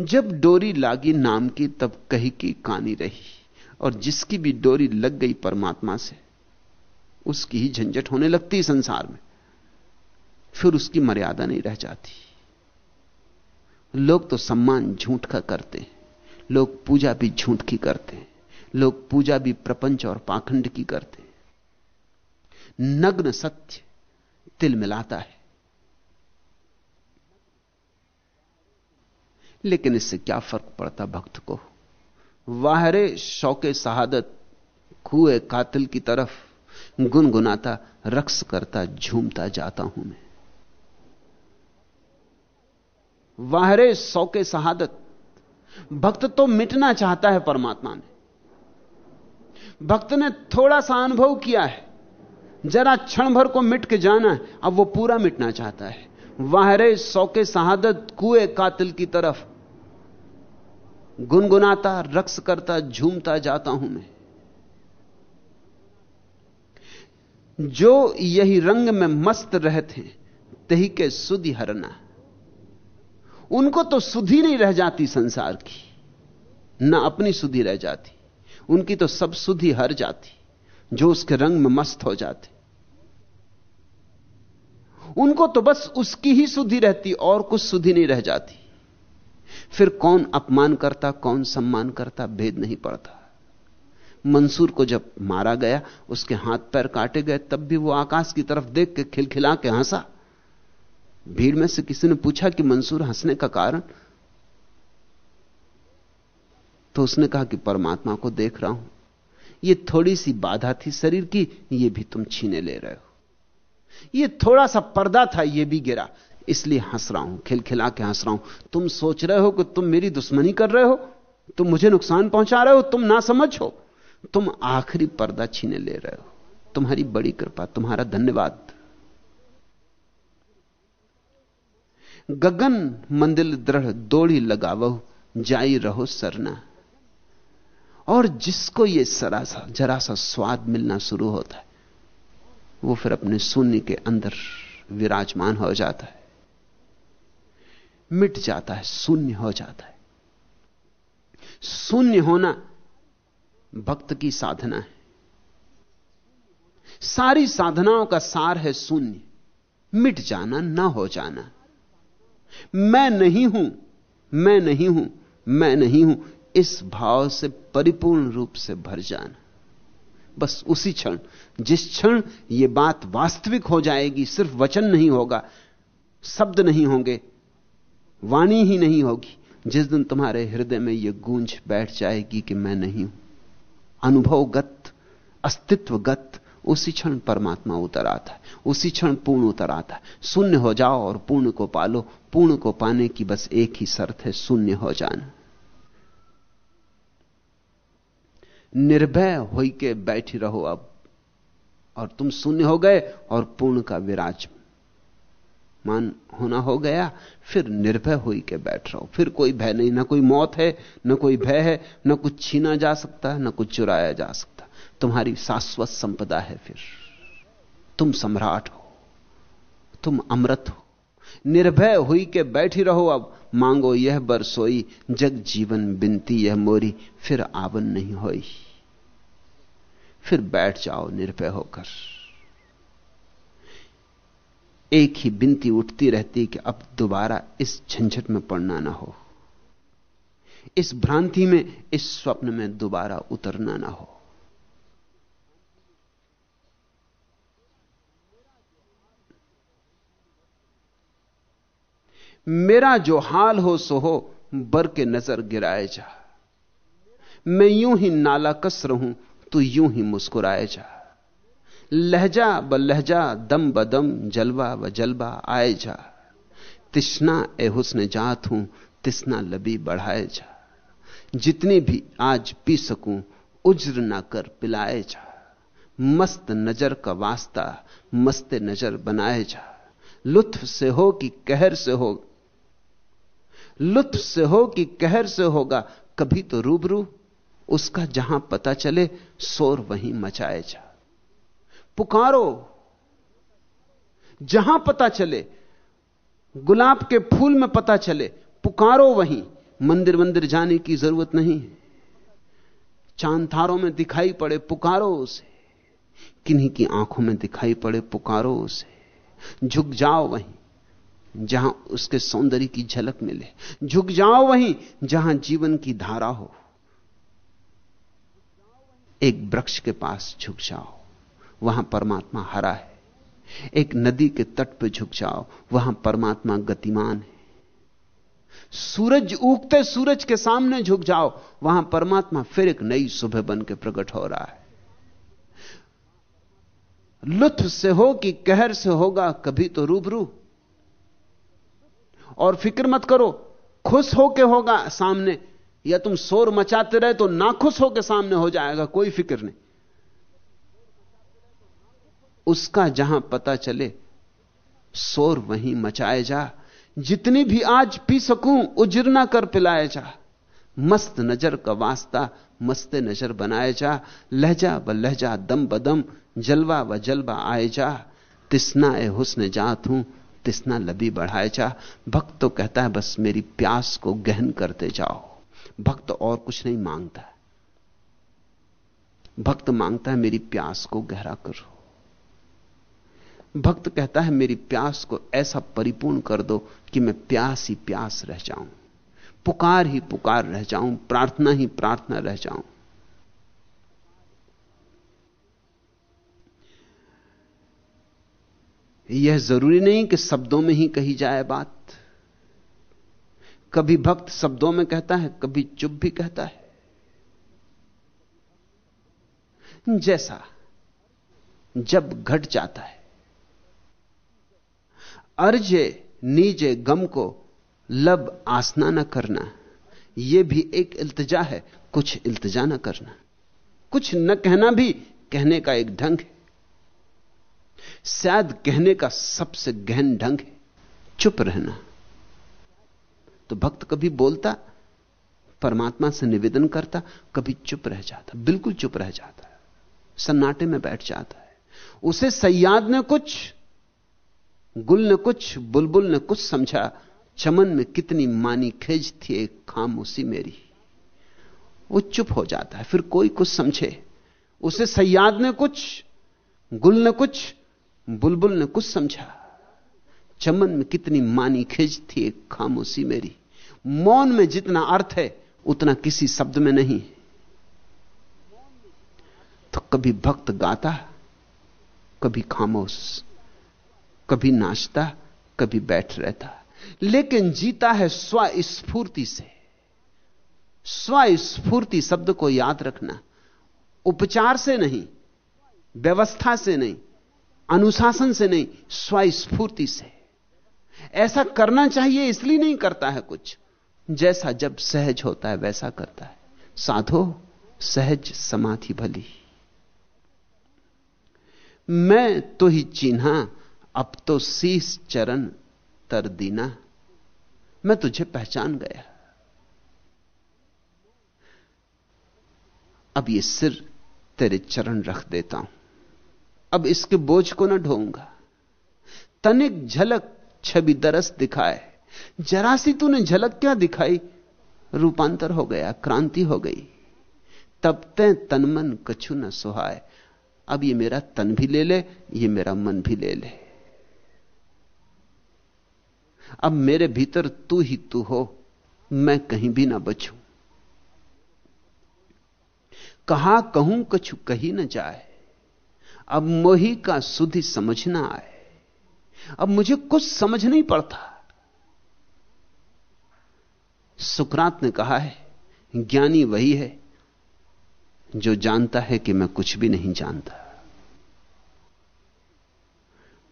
जब डोरी लागी नाम की, तब कही की कहानी रही, और जिसकी भी डोरी लग गई परमात्मा से, उसकी ही झंझट होने लगती संसार में। फिर उसकी मर्यादा नहीं रह जाती। लोग तो सम्मान झूठ का करते हैं, लोग पूजा भी झूठ की करते हैं, लोग पूजा भी प्रपंच और पाखंड की करते हैं। नग्न सत्य तिल मिलाता है। लेकिन इससे क्या फ़र्क पड़ता भक्त को? वाहरे शौके शहादत, कुए कातिल की तरफ़ गुनगुनाता, रक्स करता, झूमता जाता हूँ मैं। वाहरे शौके शहादत। भक्त तो मिटना चाहता है परमात्मा में भक्त ने थोड़ा सा अनुभव किया है। जरा क्षण भर को मिट के जाना है, अब वो पूरा मिटना चाहता है। वाहरे शौके शहादत कुए कातिल की तरफ़। गुनगुनाता, रक्स करता, झूमता जाता हूँ मैं। जो यही रंग में मस्त रहते तही के सुधि हरना। उनको तो सुधि नहीं रह जाती संसार की। ना अपनी सुधी रह जाती। उनकी तो सब सुधी हर जाती, जो उसके रंग में मस्त हो जाते। उनको तो बस उसकी ही सुधी रहती, और कुछ सुधी नहीं रह जाती। फिर कौन अपमान करता, कौन सम्मान करता, भेद नहीं पड़ता। मंसूर को जब मारा गया, उसके हाथ पैर काटे गए, तब भी वो आकाश की तरफ़ देख के खिलखिला के हंसा। भीड़ में से किसी ने पूछा कि मंसूर हंसने का कारण? तो उसने कहा कि परमात्मा को देख रहा हूँ। ये थोड़ी सी बाधा थी शरीर की, ये भी तुम छीने ले रहे हो। ये थोड़ा सा पर्दा था, ये भी गिरा। इसलिए हंस रहा हूँ, खिलखिला के हंस रहा हूँ। तुम सोच रहे हो कि तुम मेरी दुश्मनी कर रहे हो? तुम मुझे नुकसान पहुँचा रहे हो? तुम ना समझ हो? तुम आखिरी पर्दा छीने ले रहे हो। तुम्हारी बड़ी कृपा, तुम्हारा धन्यवाद। गगन मंदिर दृढ़ दौड़ी लगावो जाई रहो सरना। और जिसको ये सरासा जरा सा स्वाद मिलना शुरू होता है, वो फिर अपने शून्य के अंदर विराजमान हो जाता है। मिट जाता है, शून्य हो जाता है। शून्य होना भक्त की साधना है। सारी साधनाओं का सार है शून्य। मिट जाना, ना हो जाना। मैं नहीं हूँ, मैं नहीं हूँ, मैं नहीं हूँ। इस भाव से, परिपूर्ण रूप से भर जाना। बस उसी क्षण, जिस क्षण यह बात वास्तविक हो जाएगी, सिर्फ़ वचन नहीं होगा, शब्द नहीं होंगे, वाणी ही नहीं होगी, जिस दिन तुम्हारे हृदय में यह गूंज बैठ जाएगी कि मैं नहीं हूँ। अनुभवगत, अस्तित्वगत उसी क्षण परमात्मा उतर आता है, उसी क्षण पूर्ण उतर आता है। शून्य हो जाओ और पूर्ण को पालो, पूर्ण को पाने की बस एक ही शर्त है, शून्य हो जाना। निर्भय होई के बैठी रहो अब, और तुम शून्य हो गए और पूर्ण का विराज मान होना हो गया, फिर निर्भय हो के बैठ रहो। फिर कोई भय नहीं, ना कोई मौत है, ना कोई भय है, ना कुछ छीना जा सकता है, ना कुछ चुराया जा सकता तुम्हारी शाश्वत संपदा है फिर। तुम सम्राट हो, तुम अमृत हो, निर्भय हुई के बैठी रहो अब। मांगो यह बरसोई जग जीवन बिनती यह मोरी, फिर आवन नहीं होई। फिर बैठ जाओ निर्भय होकर। एक ही बिनती उठती रहती कि अब दोबारा इस झंझट में पड़ना ना हो। इस भ्रांति में, इस स्वप्न में दोबारा उतरना ना हो। मेरा जो हाल हो सो हो, बर के नज़र गिराए जा। मैं यूँ ही नाला कस रहूँ तू यूँ ही मुस्कुराए जा। लहजा ब लहजा, दम ब दम, जलवा ब जलवा आए जा। तिश्ना ए हुस्न जात हूँ तिस्ना लबी बढ़ाए जा। जितनी भी आज पी सकूँ, उज्र ना कर पिलाए जा। मस्त नज़र का वास्ता, मस्त नज़र बनाए जा। लुत्फ से हो कि कहर से हो लुत्फ से हो कि कहर से होगा, कभी तो रूबरू उसका जहाँ पता चले, शोर वहीं मचाए जा। पुकारो, जहाँ पता चले, गुलाब के फूल में पता चले, पुकारो वहीं, मंदिर मंदिर जाने की ज़रूरत नहीं चाँद तारों में दिखाई पड़े, पुकारो उसे। किन्हीं की आँखों में दिखाई पड़े, पुकारो उसे। झुक जाओ वहीं जहाँ उसके सौंदर्य की झलक मिले। झुक जाओ वहीं, जहाँ जीवन की धारा हो। एक वृक्ष के पास झुक जाओ, वहाँ परमात्मा हरा है। एक नदी के तट पर झुक जाओ, वहाँ परमात्मा गतिमान है। सूरज उगते सूरज के सामने झुक जाओ, वहाँ परमात्मा फिर एक नई सुबह बन के प्रकट हो रहा है। लुत्फ से हो कि कहर से होगा, कभी तो रूबरू। और फ़िक्र मत करो, खुश होके होगा सामने। या तुम शोर मचाते रहे तो ना नाखुश होके सामने हो जाएगा, कोई फ़िक्र नहीं। उसका जहाँ पता चले, शोर वहीं मचाए जा। जितनी भी आज पी सकूँ उजरना कर पिलाए जा। मस्त नज़र का वास्ता, मस्त नज़र बनाए जा। लहजा व लहजा, दम बदम जलवा व जलवा आए जा। तिस्ना ए हुस्न जात हूँ तिस्ना लबी बढ़ाए जा। भक्त तो कहता है, बस मेरी प्यास को गहन करते जाओ। भक्त और कुछ नहीं माँगता भक्त माँगता है, मेरी प्यास को गहरा करो। भक्त कहता है, मेरी प्यास को ऐसा परिपूर्ण कर दो कि मैं प्यास ही प्यास रह जाऊँ। पुकार ही पुकार रह जाऊँ, प्रार्थना ही प्रार्थना रह जाऊँ। यह ज़रूरी नहीं कि शब्दों में ही कही जाए बात। कभी भक्त शब्दों में कहता है, कभी चुप भी कहता है। जैसा जब घट जाता है, अर्जे नीजे गम को लब आसना न करना यह भी एक इल्तजा है, कुछ इल्तजा न करना। कुछ न कहना भी कहने का एक ढंग है। शायद कहने का सबसे गहन ढंग है, चुप रहना। तो भक्त कभी बोलता, परमात्मा से निवेदन करता, कभी चुप रह जाता, बिल्कुल चुप रह जाता है। सन्नाटे में बैठ जाता है। उसे सयाद ने कुछ, गुल ने कुछ, बुलबुल ने कुछ समझा, चमन में कितनी मानी खेज थी एक खामोशी मेरी। वो चुप हो जाता है, फिर कोई कुछ समझे। उसे सयाद ने कुछ, गुल ने कुछ बुलबुल ने कुछ समझा। चमन में कितनी मानी खिज थी एक खामोशी मेरी। मौन में जितना अर्थ है, उतना किसी शब्द में नहीं तो कभी भक्त गाता, कभी खामोश, कभी नाचता, कभी बैठ रहता। लेकिन जीता है स्वस्फूर्ति से। स्वस्फूर्ति शब्द को याद रखना। उपचार से नहीं, व्यवस्था से नहीं अनुशासन से नहीं, स्वस्फूर्ति से। ऐसा करना चाहिए, इसलिए नहीं करता है कुछ। जैसा जब सहज होता है, वैसा करता है। साधो, सहज समाधि भली। मैं तो ही चिन्हा, अब तो शीस चरण तर दीना। मैं तुझे पहचान गया। अब ये सिर तेरे चरण रख देता हूँ। अब इसके बोझ को ना ढोऊँगा। तनिक झलक छवि दरस दिखाए। जरा सी तूने झलक क्या दिखाई? रूपांतर हो गया, क्रांति हो गई। तब ते तन मन कछु न सुहाए। अब ये मेरा तन भी ले ले, ये मेरा मन भी ले ले। अब मेरे भीतर तू ही तू हो, मैं कहीं भी ना बचूं। कहा कहूँ कछु कही ना जाए। अब मोही का सुधि समझ ना आए अब मुझे कुछ समझ नहीं पड़ता। सुकरात ने कहा है, ज्ञानी वही है जो जानता है कि मैं कुछ भी नहीं जानता।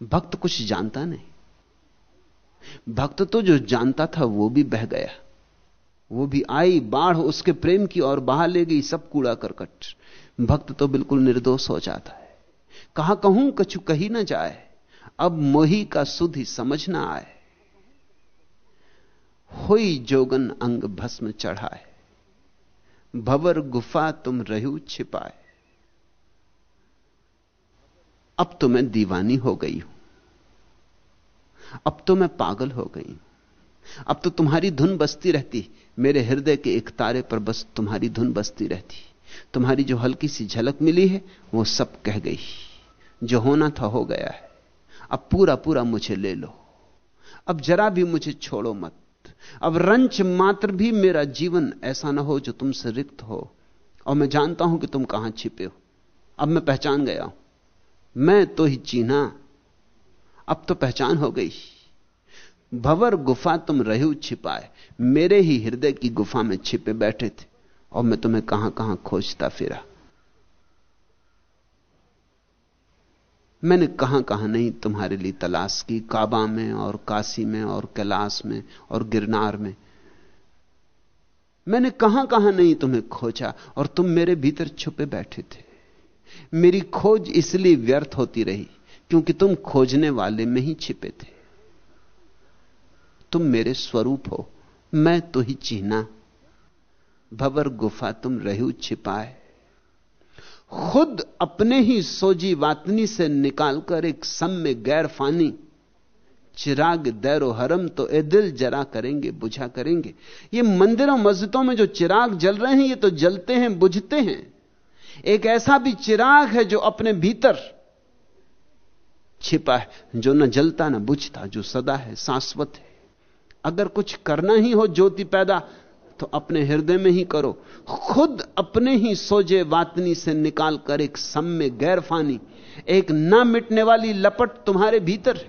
भक्त कुछ जानता नहीं। भक्त तो जो जानता था वो भी बह गया। वो भी आई बाढ़ उसके प्रेम की और बहा ले गई सब कूड़ा करकट। भक्त तो बिल्कुल निर्दोष हो जाता है। कहा कहूँ, कछु कही ना जाए। अब मोही का सुध समझ ना आए। हुई जोगन अंग भस्म चढ़ाए। भवर गुफा तुम रहू छिपाए। अब तो मैं दीवानी हो गई हूँ। अब तो मैं पागल हो गई हूँ। अब तो तुम्हारी धुन बसती रहती। मेरे हृदय के एक तारे पर बस तुम्हारी धुन बसती रहती। तुम्हारी जो हल्की सी झलक मिली है, वो सब कह गई। जो होना था हो गया है। अब पूरा पूरा मुझे ले लो। अब जरा भी मुझे छोड़ो मत। अब रंच मात्र भी मेरा जीवन ऐसा ना हो जो तुमसे रिक्त हो। और मैं जानता हूँ कि तुम कहाँ छिपे हो। अब मैं पहचान गया हूँ। मैं तो ही चीना अब तो पहचान हो गई। भवर गुफा तुम रहू छिपाए। मेरे ही हृदय की गुफा में छिपे बैठे थे। और मैं तुम्हें कहाँ कहाँ खोजता फिरा। मैंने कहाँ कहाँ नहीं तुम्हारे लिए तलाश की, काबा में और काशी में और कैलाश में और गिरनार में। मैंने कहाँ कहाँ नहीं तुम्हें खोजा और तुम मेरे भीतर छुपे बैठे थे। मेरी खोज इसलिए व्यर्थ होती रही क्योंकि तुम खोजने वाले में ही छिपे थे। तुम मेरे स्वरूप हो, मैं तो ही चिन्हा भवर गुफा तुम रहू छिपाए। खुद अपने ही सोजी वातनी से निकालकर एक सम में गैर फानी, चिराग दैरो हरम तो ए दिल जरा करेंगे, बुझा करेंगे। ये मंदिरों, मस्जिदों में जो चिराग जल रहे हैं, ये तो जलते हैं, बुझते हैं। एक ऐसा भी चिराग है जो अपने भीतर छिपा है, जो न जलता, न बुझता, जो सदा है, शाश्वत है। अगर कुछ करना ही हो, ज्योति पैदा तो अपने हृदय में ही करो। खुद अपने ही सोजे वातनी से निकाल कर एक सम में गैर फानी एक ना मिटने वाली लपट तुम्हारे भीतर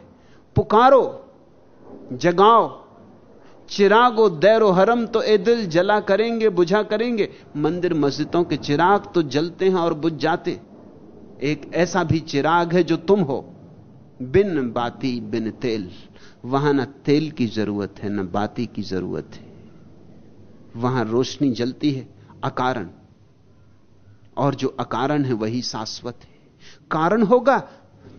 पुकारो, जगाओ, चिरागो दैरो हरम तो ए दिल जला करेंगे, बुझा करेंगे। मंदिर मस्जिदों के चिराग तो जलते हैं और बुझ जाते। एक ऐसा भी चिराग है जो तुम हो। बिन बाती बिन तेल। वहाँ ना तेल की ज़रूरत है, ना बाती की ज़रूरत है। वहाँ रोशनी जलती है, अकारण। और जो अकारण है, वही शाश्वत है। कारण होगा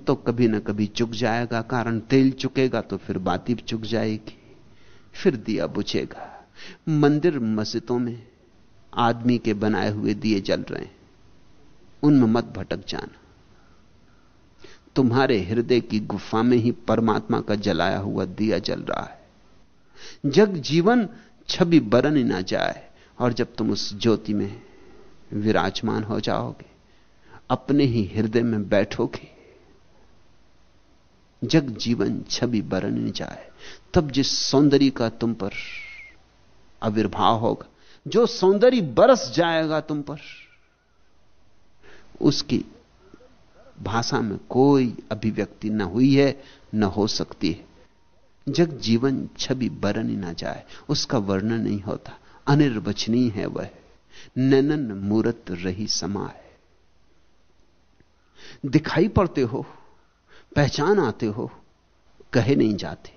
तो कभी ना कभी चुक जाएगा, कारण तेल चुकेगा तो फिर बाती चुक जाएगी, फिर दिया बुझेगा। मंदिर मस्जिदों में आदमी के बनाए हुए दिए जल रहे हैं, उनमें मत भटक जाना। तुम्हारे हृदय की गुफा में ही परमात्मा का जलाया हुआ दिया जल रहा है। जग जीवन छवि बरन ना जाए और जब तुम उस ज्योति में विराजमान हो जाओगे, अपने ही हृदय में बैठोगे, जग जीवन छवि बरन जाए, तब जिस सौंदर्य का तुम पर आविर्भाव होगा, जो सौंदर्य बरस जाएगा तुम पर, उसकी भाषा में कोई अभिव्यक्ति न हुई है, न हो सकती है। जग जीवन छवि बरन ही ना जाए, उसका वर्णन नहीं होता। अनिर्वचनीय है वह। नैनन मूरत रही समा है दिखाई पड़ते हो, पहचान आते हो, कहे नहीं जाते।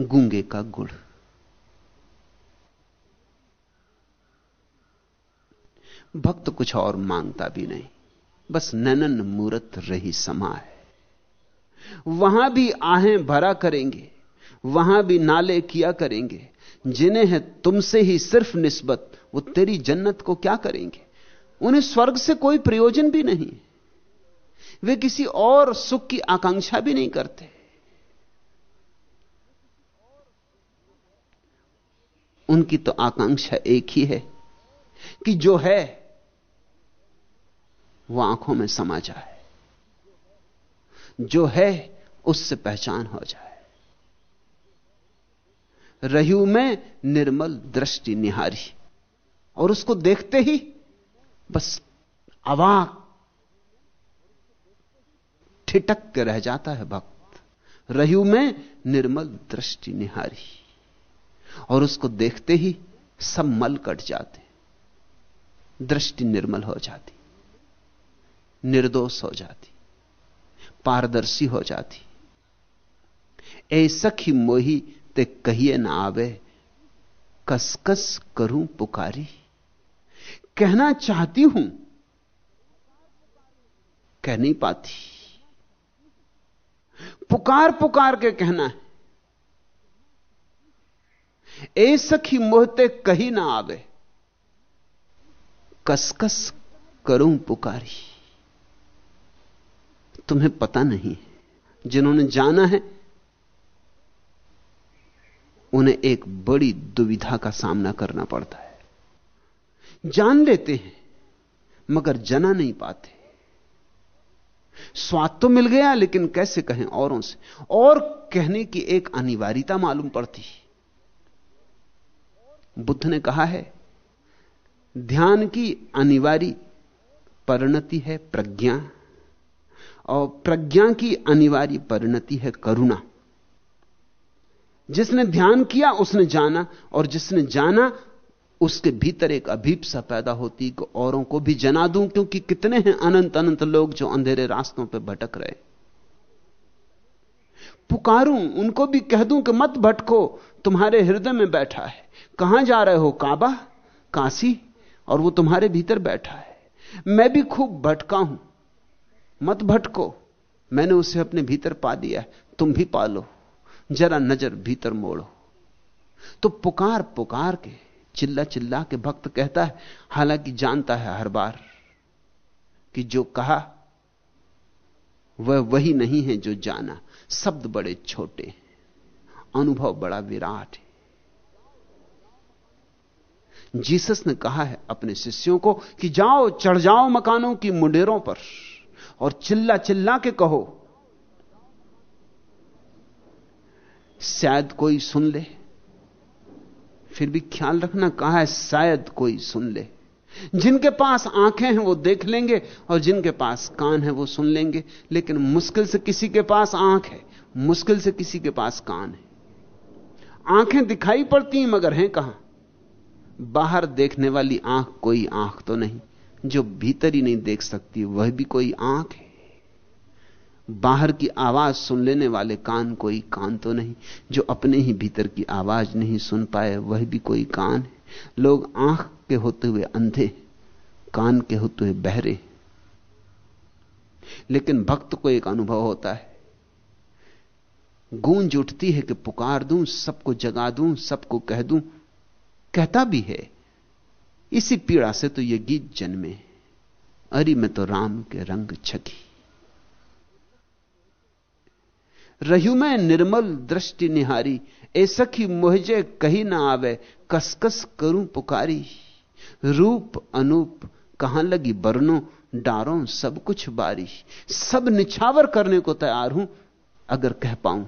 गूँगे का गुड़। भक्त कुछ और माँगता भी नहीं। बस ननन मूरत रही समा है वहाँ भी आहें भरा करेंगे, वहाँ भी नाले किया करेंगे, जिन्हें है तुमसे ही सिर्फ़ निस्बत, वो तेरी जन्नत को क्या करेंगे? उन्हें स्वर्ग से कोई प्रयोजन भी नहीं वे किसी और सुख की आकांक्षा भी नहीं करते। उनकी तो आकांक्षा एक ही है कि जो है, वो आँखों में समा जाए। जो है, उससे पहचान हो जाए। रहू में निर्मल दृष्टि निहारी। और उसको देखते ही बस अवाक ठिटक के रह जाता है भक्त। रहू में निर्मल दृष्टि निहारी। और उसको देखते ही सब मल कट जाते। दृष्टि निर्मल हो जाती। निर्दोष हो जाती। पारदर्शी हो जाती। ए सखी मोही, ते कहिए ना आवे, कसकस करूँ पुकारी। कहना चाहती हूँ, कह नहीं पाती। पुकार पुकार के कहना है। ए सखी मोहते कही ना आवे, कसकस करूँ पुकारी। तुम्हें पता नहीं जिन्होंने जाना है, उन्हें एक बड़ी दुविधा का सामना करना पड़ता है। जान लेते हैं, मगर जना नहीं पाते। स्वाद तो मिल गया, लेकिन कैसे कहें औरों से? और कहने की एक अनिवार्यता मालूम पड़ती। बुद्ध ने कहा है, ध्यान की अनिवार्य परिणति है प्रज्ञा। और प्रज्ञा की अनिवार्य परिणति है करुणा। जिसने ध्यान किया, उसने जाना, और जिसने जाना, उसके भीतर एक अभीपसा पैदा होती कि औरों को भी जना दूँ, क्योंकि कितने हैं अनंत अनंत लोग जो अंधेरे रास्तों पर भटक रहे। पुकारूं, उनको भी कह दूँ कि मत भटको, तुम्हारे हृदय में बैठा है। कहाँ जा रहे हो, काबा, काशी? और वो तुम्हारे भीतर बैठा है। मैं भी खूब भटका हूँ। मत भटको। मैंने उसे अपने भीतर पा दिया है। तुम भी पालो। जरा नज़र भीतर मोड़ो। तो पुकार पुकार के, चिल्ला चिल्ला के भक्त कहता है, हालाँकि जानता है हर बार, कि जो कहा, वह वही नहीं है जो जाना। शब्द बड़े छोटे अनुभव बड़ा विराट है। जीसस ने कहा है अपने शिष्यों को कि जाओ, चढ़ जाओ मकानों की मुंडेरों पर। और चिल्ला चिल्ला के कहो, शायद कोई सुन ले। फिर भी ख्याल रखना कहा है, शायद कोई सुन ले। जिनके पास आँखें हैं वो देख लेंगे और जिनके पास कान है वो सुन लेंगे। लेकिन मुश्किल से किसी के पास आँख है, मुश्किल से किसी के पास कान है। आँखें दिखाई पड़ती हैं मगर हैं कहाँ? बाहर देखने वाली आँख, कोई आँख तो नहीं। जो भीतर ही नहीं देख सकती, वह भी कोई आँख है। बाहर की आवाज़ सुन लेने वाले कान कोई कान तो नहीं, जो अपने ही भीतर की आवाज़ नहीं सुन पाए, वह भी कोई कान है। लोग आँख के होते हुए अंधे, कान के होते हुए बहरे। लेकिन भक्त को एक अनुभव होता है। गूंज उठती है कि पुकार दूँ, सबको जगा दूँ, सबको कह दूँ, कहता भी है इसी पीड़ा से तो ये गीत जन्मे। अरे मैं तो राम के रंग छकी। रहू मैं निर्मल दृष्टि निहारी, ए सखी मोहजे कही ना आवे, कसकस करूँ पुकारी। रूप अनूप कहाँ लगी बरनों, डारों सब कुछ बारी। सब निछावर करने को तैयार हूँ, अगर कह पाऊँ,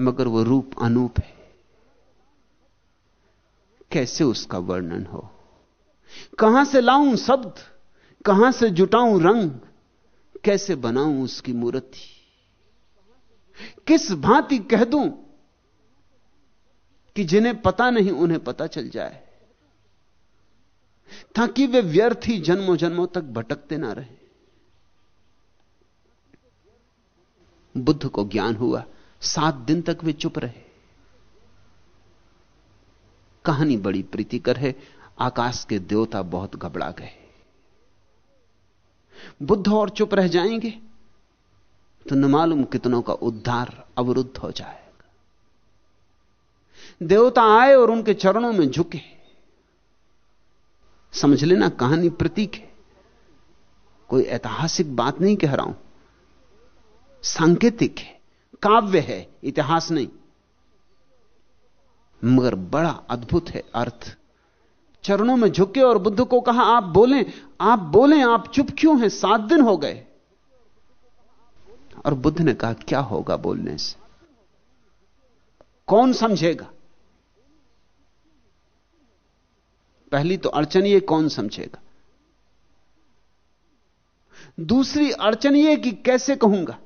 मगर वो रूप अनूप है। कैसे उसका वर्णन हो? कहाँ से लाऊं शब्द? कहाँ से जुटाऊं रंग? कैसे बनाऊँ उसकी मूर्ति? किस भांति कह दूँ कि जिन्हें पता नहीं, उन्हें पता चल जाए? ताकि वे व्यर्थ ही जन्मों जन्मों तक भटकते ना रहे। बुद्ध को ज्ञान हुआ, सात दिन तक वे चुप रहे। कहानी बड़ी प्रीतिकर है आकाश के देवता बहुत घबरा गए। बुद्ध और चुप रह जाएँगे तो न मालूम कितनों का उद्धार अवरुद्ध हो जाएगा। देवता आए और उनके चरणों में झुके। समझ लेना कहानी प्रतीक है। कोई ऐतिहासिक बात नहीं कह रहा हूँ। सांकेतिक है, काव्य है, इतिहास नहीं। मगर बड़ा अद्भुत है अर्थ। चरणों में झुके और बुद्ध को कहा, आप बोलें आप बोलें, आप चुप क्यों हैं? सात दिन हो गए। और बुद्ध ने कहा, क्या होगा बोलने से? कौन समझेगा? पहली तो अड़चन ये, कौन समझेगा? दूसरी अड़चन ये कि कैसे कहूँगा?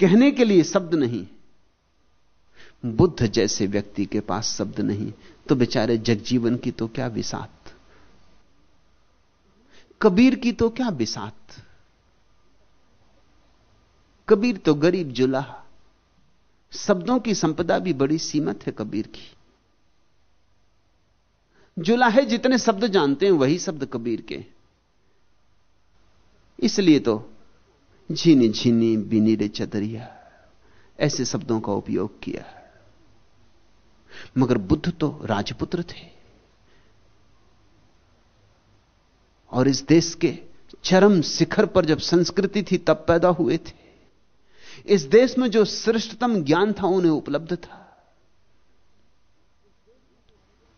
कहने के लिए शब्द नहीं। बुद्ध जैसे व्यक्ति के पास शब्द नहीं तो बेचारे जगजीवन की तो क्या विसात कबीर की तो क्या बिसात कबीर तो गरीब जुला शब्दों की संपदा भी बड़ी सीमित है कबीर की। जुला है जितने शब्द जानते हैं, वही शब्द कबीर के। इसलिए तो झीनी झीनी बिनी रे चदरिया, ऐसे शब्दों का उपयोग किया। मगर बुद्ध तो राजपुत्र थे। और इस देश के चरम शिखर पर जब संस्कृति थी, तब पैदा हुए थे। इस देश में जो श्रेष्ठतम ज्ञान था, उन्हें उपलब्ध था।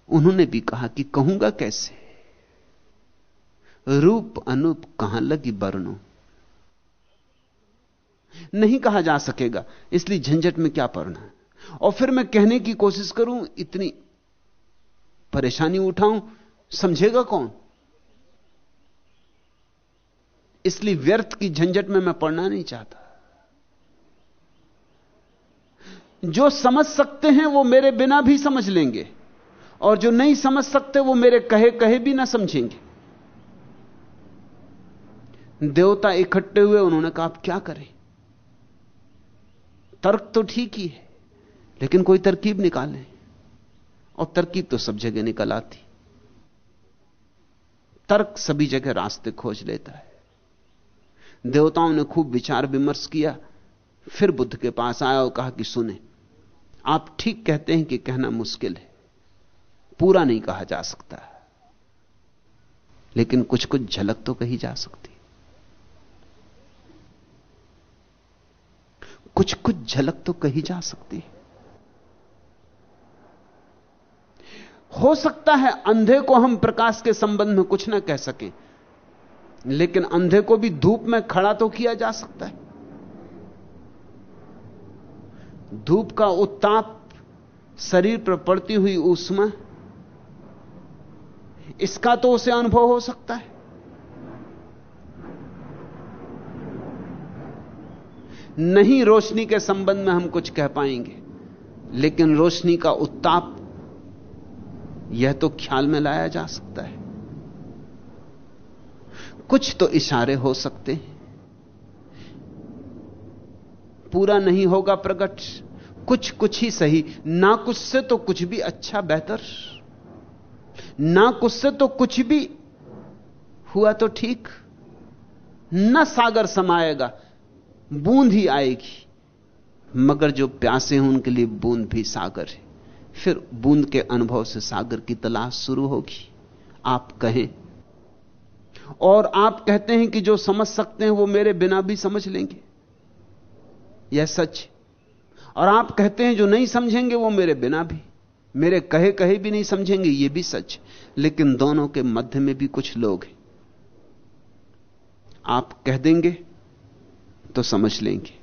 उन्होंने भी कहा कि कहूँगा कैसे? रूप अनूप कहाँ लगी बरनो नहीं कहा जा सकेगा, इसलिए झंझट में क्या पड़ना और फिर मैं कहने की कोशिश करूँ, इतनी परेशानी उठाऊं, समझेगा कौन? इसलिए व्यर्थ की झंझट में मैं पढ़ना नहीं चाहता। जो समझ सकते हैं, वो मेरे बिना भी समझ लेंगे, और जो नहीं समझ सकते, वो मेरे कहे कहे भी ना समझेंगे। देवता इकट्ठे हुए, उन्होंने कहा, आप क्या करें? तर्क तो ठीक ही है। लेकिन कोई तरकीब निकालें। और तरकीब तो सब जगह निकल आती। तर्क सभी जगह रास्ते खोज लेता है। देवताओं ने खूब विचार विमर्श किया। फिर बुद्ध के पास आया और कहा कि सुने, आप ठीक कहते हैं कि कहना मुश्किल है। पूरा नहीं कहा जा सकता। लेकिन कुछ कुछ झलक तो कही जा सकती। कुछ कुछ झलक तो कही जा सकती। है हो सकता है अंधे को हम प्रकाश के संबंध में कुछ ना कह सकें, लेकिन अंधे को भी धूप में खड़ा तो किया जा सकता है। धूप का उत्ताप शरीर पर पड़ती हुई ऊष्मा, इसका तो उसे अनुभव हो सकता है। नहीं रोशनी के संबंध में हम कुछ कह पाएँगे, लेकिन रोशनी का उत्ताप यह तो ख्याल में लाया जा सकता है। कुछ तो इशारे हो सकते हैं। पूरा नहीं होगा प्रकट। कुछ कुछ ही सही। ना कुछ से तो कुछ भी अच्छा बेहतर। ना कुछ से तो कुछ भी हुआ तो ठीक। न सागर समाएगा, बूंद ही आएगी। मगर जो प्यासे हैं, उनके लिए बूंद भी सागर है। फिर बूंद के अनुभव से सागर की तलाश शुरू होगी। आप कहें, और आप कहते हैं कि जो समझ सकते हैं वो मेरे बिना भी समझ लेंगे। यह सच। और आप कहते हैं जो नहीं समझेंगे वो मेरे बिना भी। मेरे कहे कहे भी नहीं समझेंगे, ये भी सच। लेकिन दोनों के मध्य में भी कुछ लोग हैं। आप कह देंगे तो समझ लेंगे।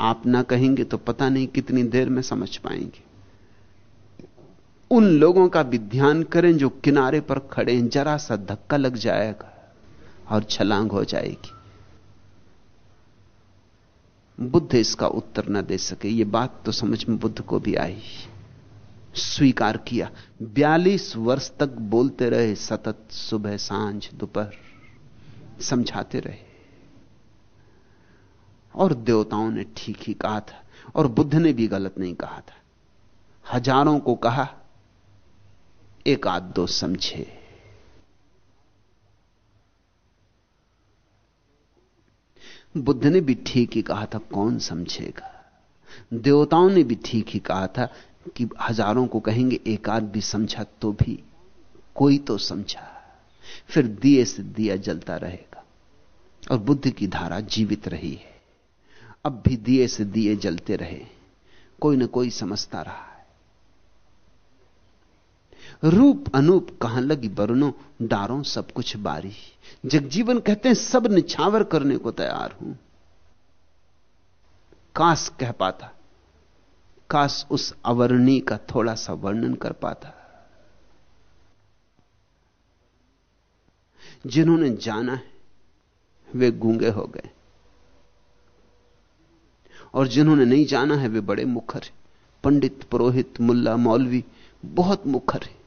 आप ना कहेंगे तो पता नहीं कितनी देर में समझ पाएँगे। उन लोगों का भी ध्यान करें जो किनारे पर खड़े हैं। जरा सा धक्का लग जाएगा और छलांग हो जाएगी। बुद्ध इसका उत्तर न दे सके। ये बात तो समझ में बुद्ध को भी आई। स्वीकार किया। बयालीस वर्ष तक बोलते रहे, सतत सुबह, साँझ, दोपहर, समझाते रहे। और देवताओं ने ठीक ही कहा था और बुद्ध ने भी गलत नहीं कहा था। हज़ारों को कहा एक आध दो समझे। बुद्ध ने भी ठीक ही कहा था, कौन समझेगा? देवताओं ने भी ठीक ही कहा था कि हज़ारों को कहेंगे, एक आध भी समझा तो भी, कोई तो समझा। फिर दिए से दिया जलता रहेगा, और बुद्ध की धारा जीवित रही है। अब भी दिए से दिए जलते रहे, कोई ना कोई समझता रहा। रूप अनूप कहाँ लगी बरनो डारों सब कुछ बारी। जगजीवन कहते हैं, सब निछावर करने को तैयार हूँ। काश कह पाता। काश उस अवर्णी का थोड़ा सा वर्णन कर पाता। जिन्होंने जाना है, वे गूँगे हो गए। और जिन्होंने नहीं जाना है, वे बड़े मुखर पंडित, पुरोहित, मुल्ला, मौलवी, बहुत मुखर है।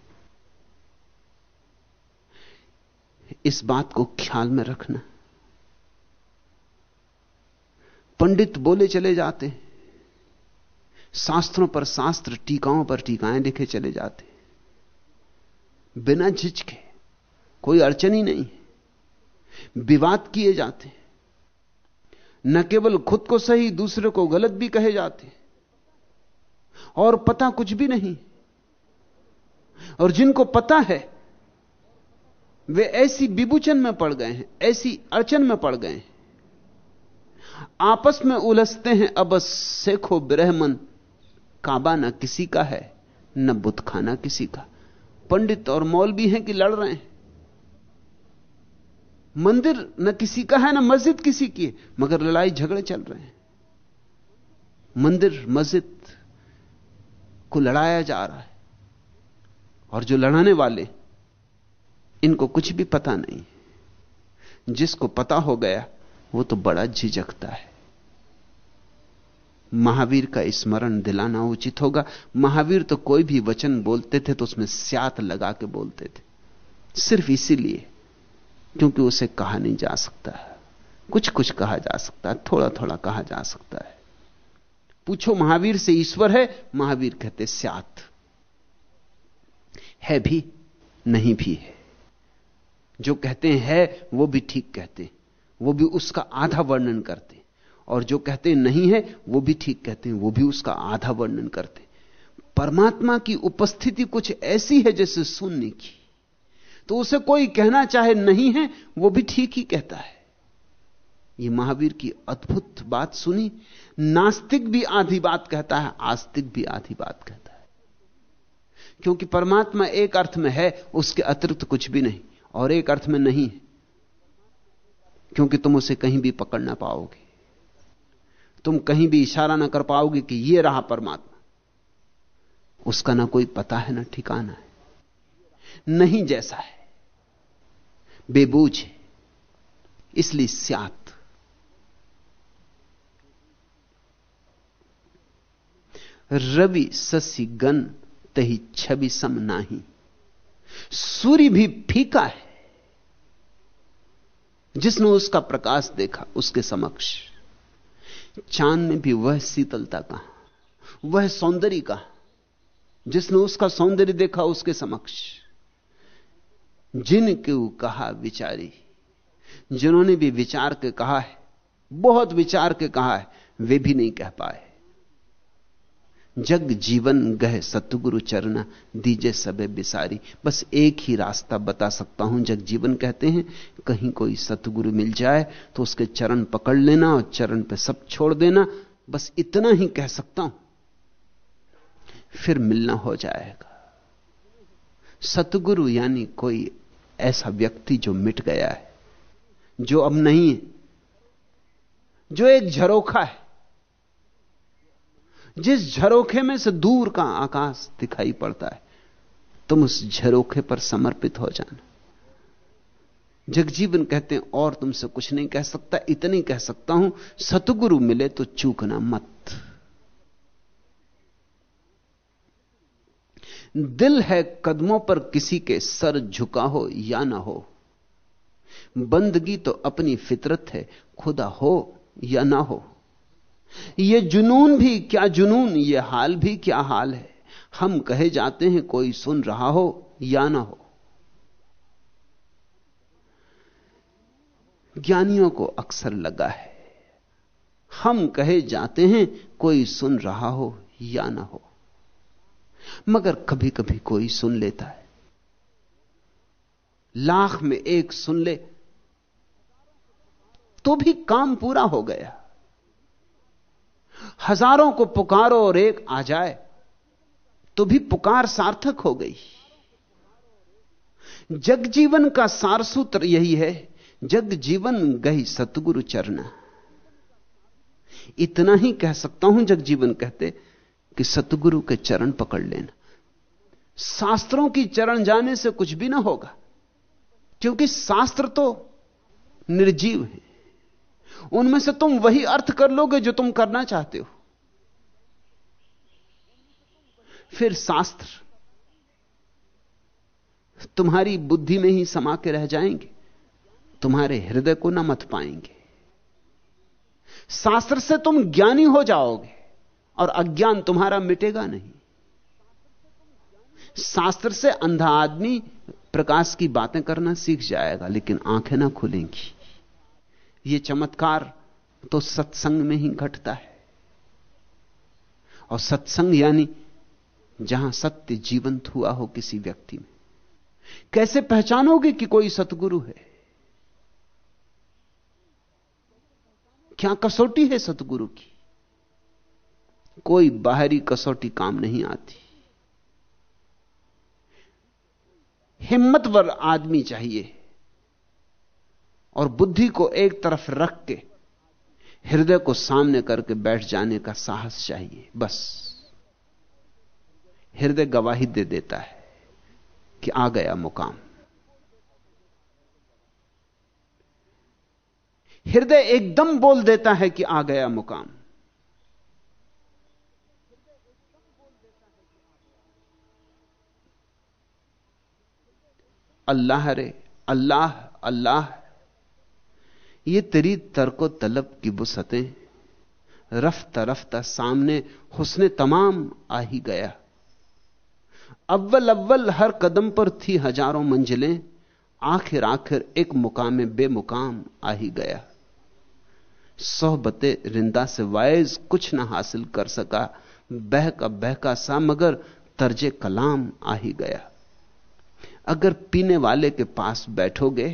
इस बात को ख्याल में रखना। पंडित बोले चले जाते। शास्त्रों पर शास्त्र, टीकाओं पर टीकाएँ लिखे चले जाते। बिना झिझके, कोई अड़चन ही नहीं। विवाद किए जाते। न केवल खुद को सही, दूसरे को गलत भी कहे जाते। और पता कुछ भी नहीं। और जिनको पता है वे ऐसी विभूचन में पड़ गए हैं, ऐसी अड़चन में पड़ गए हैं। आपस में उलझते हैं, अब सेखो ब्रहमन, काबा न किसी का है, न बुतखाना किसी का। पंडित और मौलवी हैं कि लड़ रहे हैं। मंदिर न किसी का है, ना मस्जिद किसी की है, मगर लड़ाई झगड़े चल रहे हैं। मंदिर, मस्जिद को लड़ाया जा रहा है। और जो लड़ाने वाले इनको कुछ भी पता नहीं। जिसको पता हो गया, वो तो बड़ा झिझकता है। महावीर का स्मरण दिलाना उचित होगा। महावीर तो कोई भी वचन बोलते थे तो उसमें स्यात लगा के बोलते थे। सिर्फ़ इसीलिए, क्योंकि उसे कहा नहीं जा सकता। कुछ कुछ कहा जा सकता है थोड़ा थोड़ा कहा जा सकता है। पूछो, महावीर से ईश्वर है? महावीर कहते, स्यात। है भी, नहीं भी है। जो कहते हैं, वो भी ठीक कहते वो भी उसका आधा वर्णन करते और जो कहते नहीं है, वो भी ठीक कहते हैं। वो भी उसका आधा वर्णन करते परमात्मा की उपस्थिति कुछ ऐसी है जैसे शून्य की। तो उसे कोई कहना चाहे नहीं है, वो भी ठीक ही कहता है। ये महावीर की अद्भुत बात सुनी। नास्तिक भी आधी बात कहता है, आस्तिक भी आधी बात कहता है। क्योंकि परमात्मा एक अर्थ में है, उसके अतिरिक्त कुछ भी नहीं। और एक अर्थ में नहीं, क्योंकि तुम उसे कहीं भी पकड़ ना पाओगे। तुम कहीं भी इशारा ना कर पाओगे कि यह रहा परमात्मा। उसका ना कोई पता है, ना ठिकाना है, नहीं जैसा है। बेबूझ है, इसलिए स्यात। रवि ससी गन तही छवि सम नाही। सूर्य भी फीका है। जिसने उसका प्रकाश देखा, उसके समक्ष। चाँद में भी वह शीतलता का, वह सौंदर्य का, जिसने उसका सौंदर्य देखा, उसके समक्ष। जिन जिनके कहा, विचारी, जिन्होंने भी विचार के कहा है, बहुत विचार के कहा है, वे भी नहीं कह पाए। जग जीवन गह सतगुरु चरना दीजे सबे बिसारी। बस एक ही रास्ता बता सकता हूँ, जग जीवन कहते हैं, कहीं कोई सतगुरु मिल जाए तो उसके चरण पकड़ लेना और चरण पे सब छोड़ देना। बस इतना ही कह सकता हूँ, फिर मिलना हो जाएगा। सतगुरु यानी कोई ऐसा व्यक्ति जो मिट गया है, जो अब नहीं है, जो एक झरोखा है। जिस झरोखे में से दूर का आकाश दिखाई पड़ता है, तुम उस झरोखे पर समर्पित हो जाना। जगजीवन कहते हैं, और तुमसे कुछ नहीं कह सकता, इतनी कह सकता हूँ, सतगुरु मिले तो चूकना मत। दिल है कदमों पर किसी के सर झुका हो या ना हो। बंदगी तो अपनी फितरत है, खुदा हो या ना हो। ये जुनून भी क्या जुनून? ये हाल भी क्या हाल है? हम कहे जाते हैं, कोई सुन रहा हो या ना हो। ज्ञानियों को अक्सर लगा है, हम कहे जाते हैं, कोई सुन रहा हो या ना हो। मगर कभी कभी कोई सुन लेता है। लाख में एक सुन ले तो भी काम पूरा हो गया। हज़ारों को पुकारो और एक आ जाए तो भी पुकार सार्थक हो गई। जग जीवन का सारसूत्र यही है, जग जीवन गई सतगुरु चरना इतना ही कह सकता हूँ जग जीवन कहते, कि सतगुरु के चरण पकड़ लेना। शास्त्रों की चरण जाने से कुछ भी ना होगा, क्योंकि शास्त्र तो निर्जीव है। उनमें से तुम वही अर्थ कर लोगे जो तुम करना चाहते हो। फिर शास्त्र, तुम्हारी बुद्धि में ही समा के रह जाएँगे, तुम्हारे हृदय को न मत पाएँगे। शास्त्र से तुम ज्ञानी हो जाओगे और अज्ञान तुम्हारा मिटेगा नहीं। शास्त्र से अंधा आदमी प्रकाश की बातें करना सीख जाएगा, लेकिन आँखें ना खुलेंगी। यह चमत्कार तो सत्संग में ही घटता है। और सत्संग यानी जहाँ सत्य जीवंत हुआ हो किसी व्यक्ति में। कैसे पहचानोगे कि कोई सतगुरु है? क्या कसौटी है सतगुरु की? कोई बाहरी कसौटी काम नहीं आती। हिम्मतवर आदमी चाहिए। और बुद्धि को एक तरफ़ रख के हृदय को सामने करके बैठ जाने का साहस चाहिए, बस। हृदय गवाही दे देता है कि आ गया मुकाम। हृदय एकदम बोल देता है कि आ गया मुकाम। अल्लाह रे, अल्लाह अल्लाह। ये तेरी तरको तलब की बुसतें रफ्ता रफ्ता सामने हुसने तमाम आ ही गया। अव्वल अव्वल हर कदम पर थी हज़ारों मंजिलें, आखिर आखिर एक मुकाम बेमुकाम आ ही गया। सोहबते रिंदा से वायज कुछ ना हासिल कर सका, बहका बहका सा, मगर तर्जे कलाम आ ही गया। अगर पीने वाले के पास बैठोगे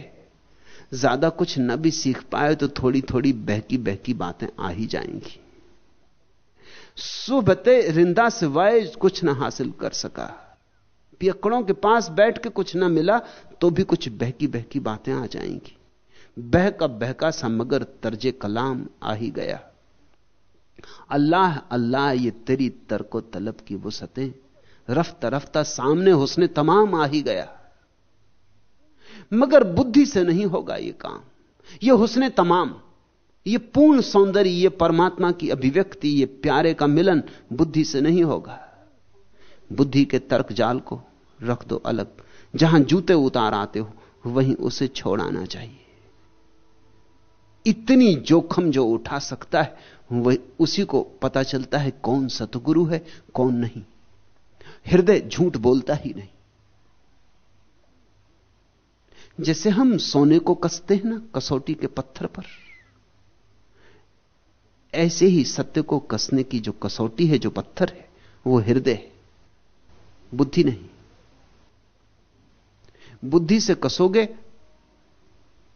ज़्यादा कुछ न भी सीख पाए तो थोड़ी थोड़ी बहकी बहकी बातें आ ही जाएँगी। सुबते रिंदा से वायज कुछ ना हासिल कर सका। पियकड़ों के पास बैठ के कुछ ना मिला तो भी कुछ बहकी बहकी बातें आ जाएँगी। बह बहका बहका सा मगर तर्जे कलाम आ ही गया। अल्लाह अल्लाह, ये तेरी तरको तलब की वसतें, रफ्ता रफ्ता सामने हुसने तमाम आ ही गया। मगर बुद्धि से नहीं होगा यह काम। यह हुसने तमाम यह पूर्ण सौंदर्य यह परमात्मा की अभिव्यक्ति यह प्यारे का मिलन बुद्धि से नहीं होगा। बुद्धि के तर्क जाल को रख दो अलग। जहाँ जूते उतार आते हो, वहीं उसे छोड़ाना चाहिए। इतनी जोखम जो उठा सकता है, वह उसी को पता चलता है कौन सतगुरु है, कौन नहीं। हृदय झूठ बोलता ही नहीं। जैसे हम सोने को कसते हैं ना, कसौटी के पत्थर पर। ऐसे ही सत्य को कसने की जो कसौटी है, जो पत्थर है, वो हृदय है। बुद्धि नहीं। बुद्धि से कसोगे,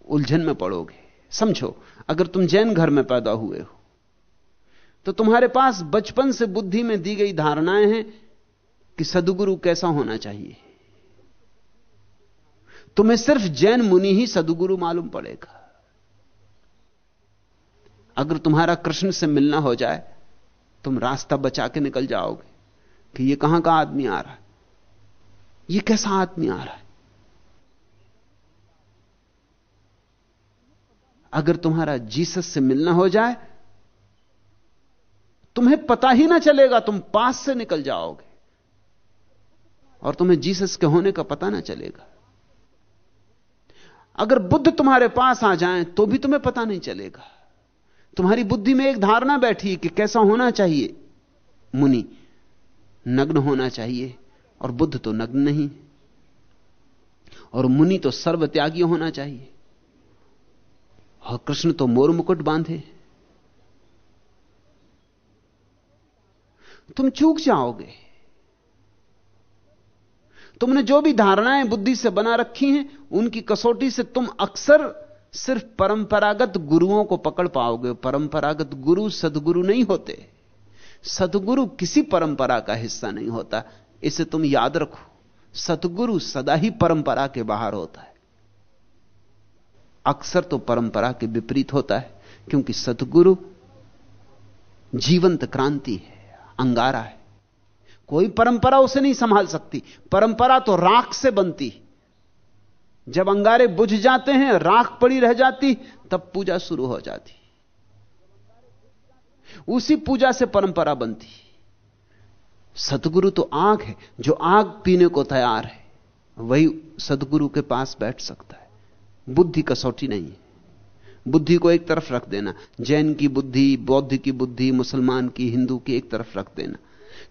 उलझन में पड़ोगे। समझो, अगर तुम जैन घर में पैदा हुए हो तो तुम्हारे पास बचपन से बुद्धि में दी गई धारणाएँ हैं कि सदगुरु कैसा होना चाहिए। तुम्हें सिर्फ़ जैन मुनि ही सदगुरु मालूम पड़ेगा। अगर तुम्हारा कृष्ण से मिलना हो जाए, तुम रास्ता बचा के निकल जाओगे कि यह कहाँ का आदमी आ रहा है? यह कैसा आदमी आ रहा है? अगर तुम्हारा जीसस से मिलना हो जाए, तुम्हें पता ही ना चलेगा तुम पास से निकल जाओगे। और तुम्हें जीसस के होने का पता ना चलेगा। अगर बुद्ध तुम्हारे पास आ जाएँ तो भी तुम्हें पता नहीं चलेगा। तुम्हारी बुद्धि में एक धारणा बैठी कि कैसा होना चाहिए। मुनि, नग्न होना चाहिए, और बुद्ध तो नग्न नहीं। और मुनि तो सर्वत्यागी होना चाहिए। और कृष्ण तो मोर मुकुट बांधे। तुम चूक जाओगे। तुमने जो भी धारणाएँ बुद्धि से बना रखी हैं, उनकी कसौटी से तुम अक्सर सिर्फ़ परंपरागत गुरुओं को पकड़ पाओगे। परंपरागत गुरु सदगुरु नहीं होते। सदगुरु किसी परंपरा का हिस्सा नहीं होता। इसे तुम याद रखो। सतगुरु सदा ही परंपरा के बाहर होता है। अक्सर तो परंपरा के विपरीत होता है, क्योंकि सतगुरु जीवंत क्रांति है, अंगारा है। कोई परंपरा उसे नहीं संभाल सकती। परंपरा तो राख से बनती। जब अंगारे बुझ जाते हैं, राख पड़ी रह जाती, तब पूजा शुरू हो जाती। उसी पूजा से परंपरा बनती। सतगुरु तो आग है, जो आग पीने को तैयार है। वही सदगुरु के पास बैठ सकता है। बुद्धि कसौटी नहीं है। बुद्धि को एक तरफ़ रख देना। जैन की बुद्धि, बौद्ध की बुद्धि, मुसलमान की, हिंदू की एक तरफ़ रख देना।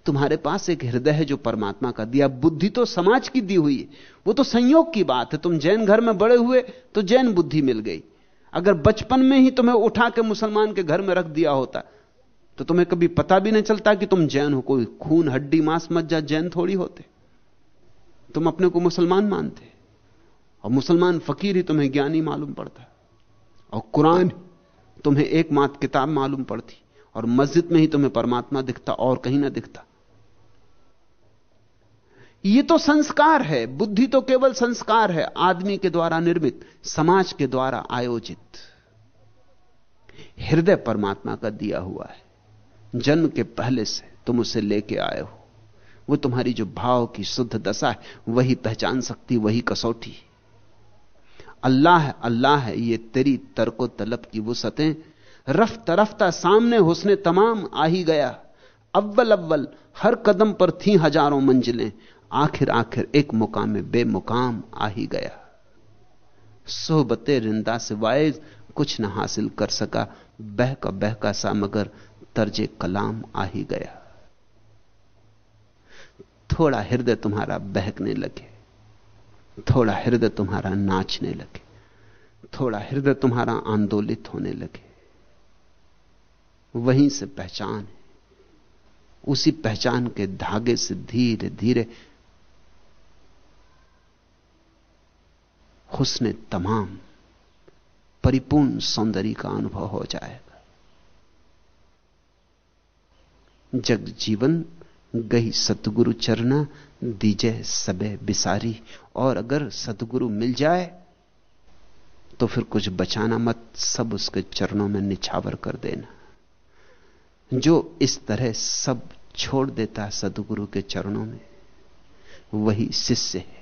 तुम्हारे पास एक हृदय है जो परमात्मा का दिया बुद्धि तो समाज की दी हुई है। वो तो संयोग की बात है। तुम जैन घर में बड़े हुए तो जैन बुद्धि मिल गई। अगर बचपन में ही तुम्हें उठा के मुसलमान के घर में रख दिया होता तो तुम्हें कभी पता भी नहीं चलता कि तुम जैन हो। कोई खून, हड्डी, मांस मज्जा जैन थोड़ी होते। तुम अपने को मुसलमान मानते। और मुसलमान फकीर ही तुम्हें ज्ञानी मालूम पड़ता। और कुरान तुम्हें एकमात्र किताब मालूम पड़ती। और मस्जिद में ही तुम्हें परमात्मा दिखता और कहीं ना दिखता। यह तो संस्कार है, बुद्धि तो केवल संस्कार है, आदमी के द्वारा निर्मित, समाज के द्वारा आयोजित। हृदय परमात्मा का दिया हुआ है। जन्म के पहले से तुम उसे लेके आए हो। वो तुम्हारी जो भाव की शुद्ध दशा है, वही पहचान सकती, वही कसौटी। अल्लाह है अल्लाह है, ये तेरी तरको तलब की वो सतें रफ्ता रफ्ता सामने, हुसने तमाम आ ही गया। अव्वल अव्वल, हर कदम पर थी हज़ारों मंजिलें। आखिर आखिर एक मुकाम में बेमुकाम आ ही गया। सोहबते रिंदा से वायज कुछ न हासिल कर सका बह का बह का सा मगर तर्जे कलाम आ ही गया। थोड़ा हृदय तुम्हारा बहकने लगे, थोड़ा हृदय तुम्हारा नाचने लगे, थोड़ा हृदय तुम्हारा आंदोलित होने लगे। वहीं से पहचान है, उसी पहचान के धागे से धीरे धीरे हुस्न तमाम परिपूर्ण सौंदर्य का अनुभव हो जाएगा। जग जीवन गई सतगुरु चरना दीजे सबे बिसारी। और अगर सतगुरु मिल जाए तो फिर कुछ बचाना मत, सब उसके चरणों में निछावर कर देना। जो इस तरह सब छोड़ देता है सदगुरु के चरणों में, वही शिष्य है।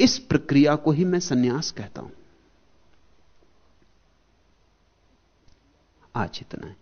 इस प्रक्रिया को ही मैं सन्यास कहता हूँ। आज इतना है।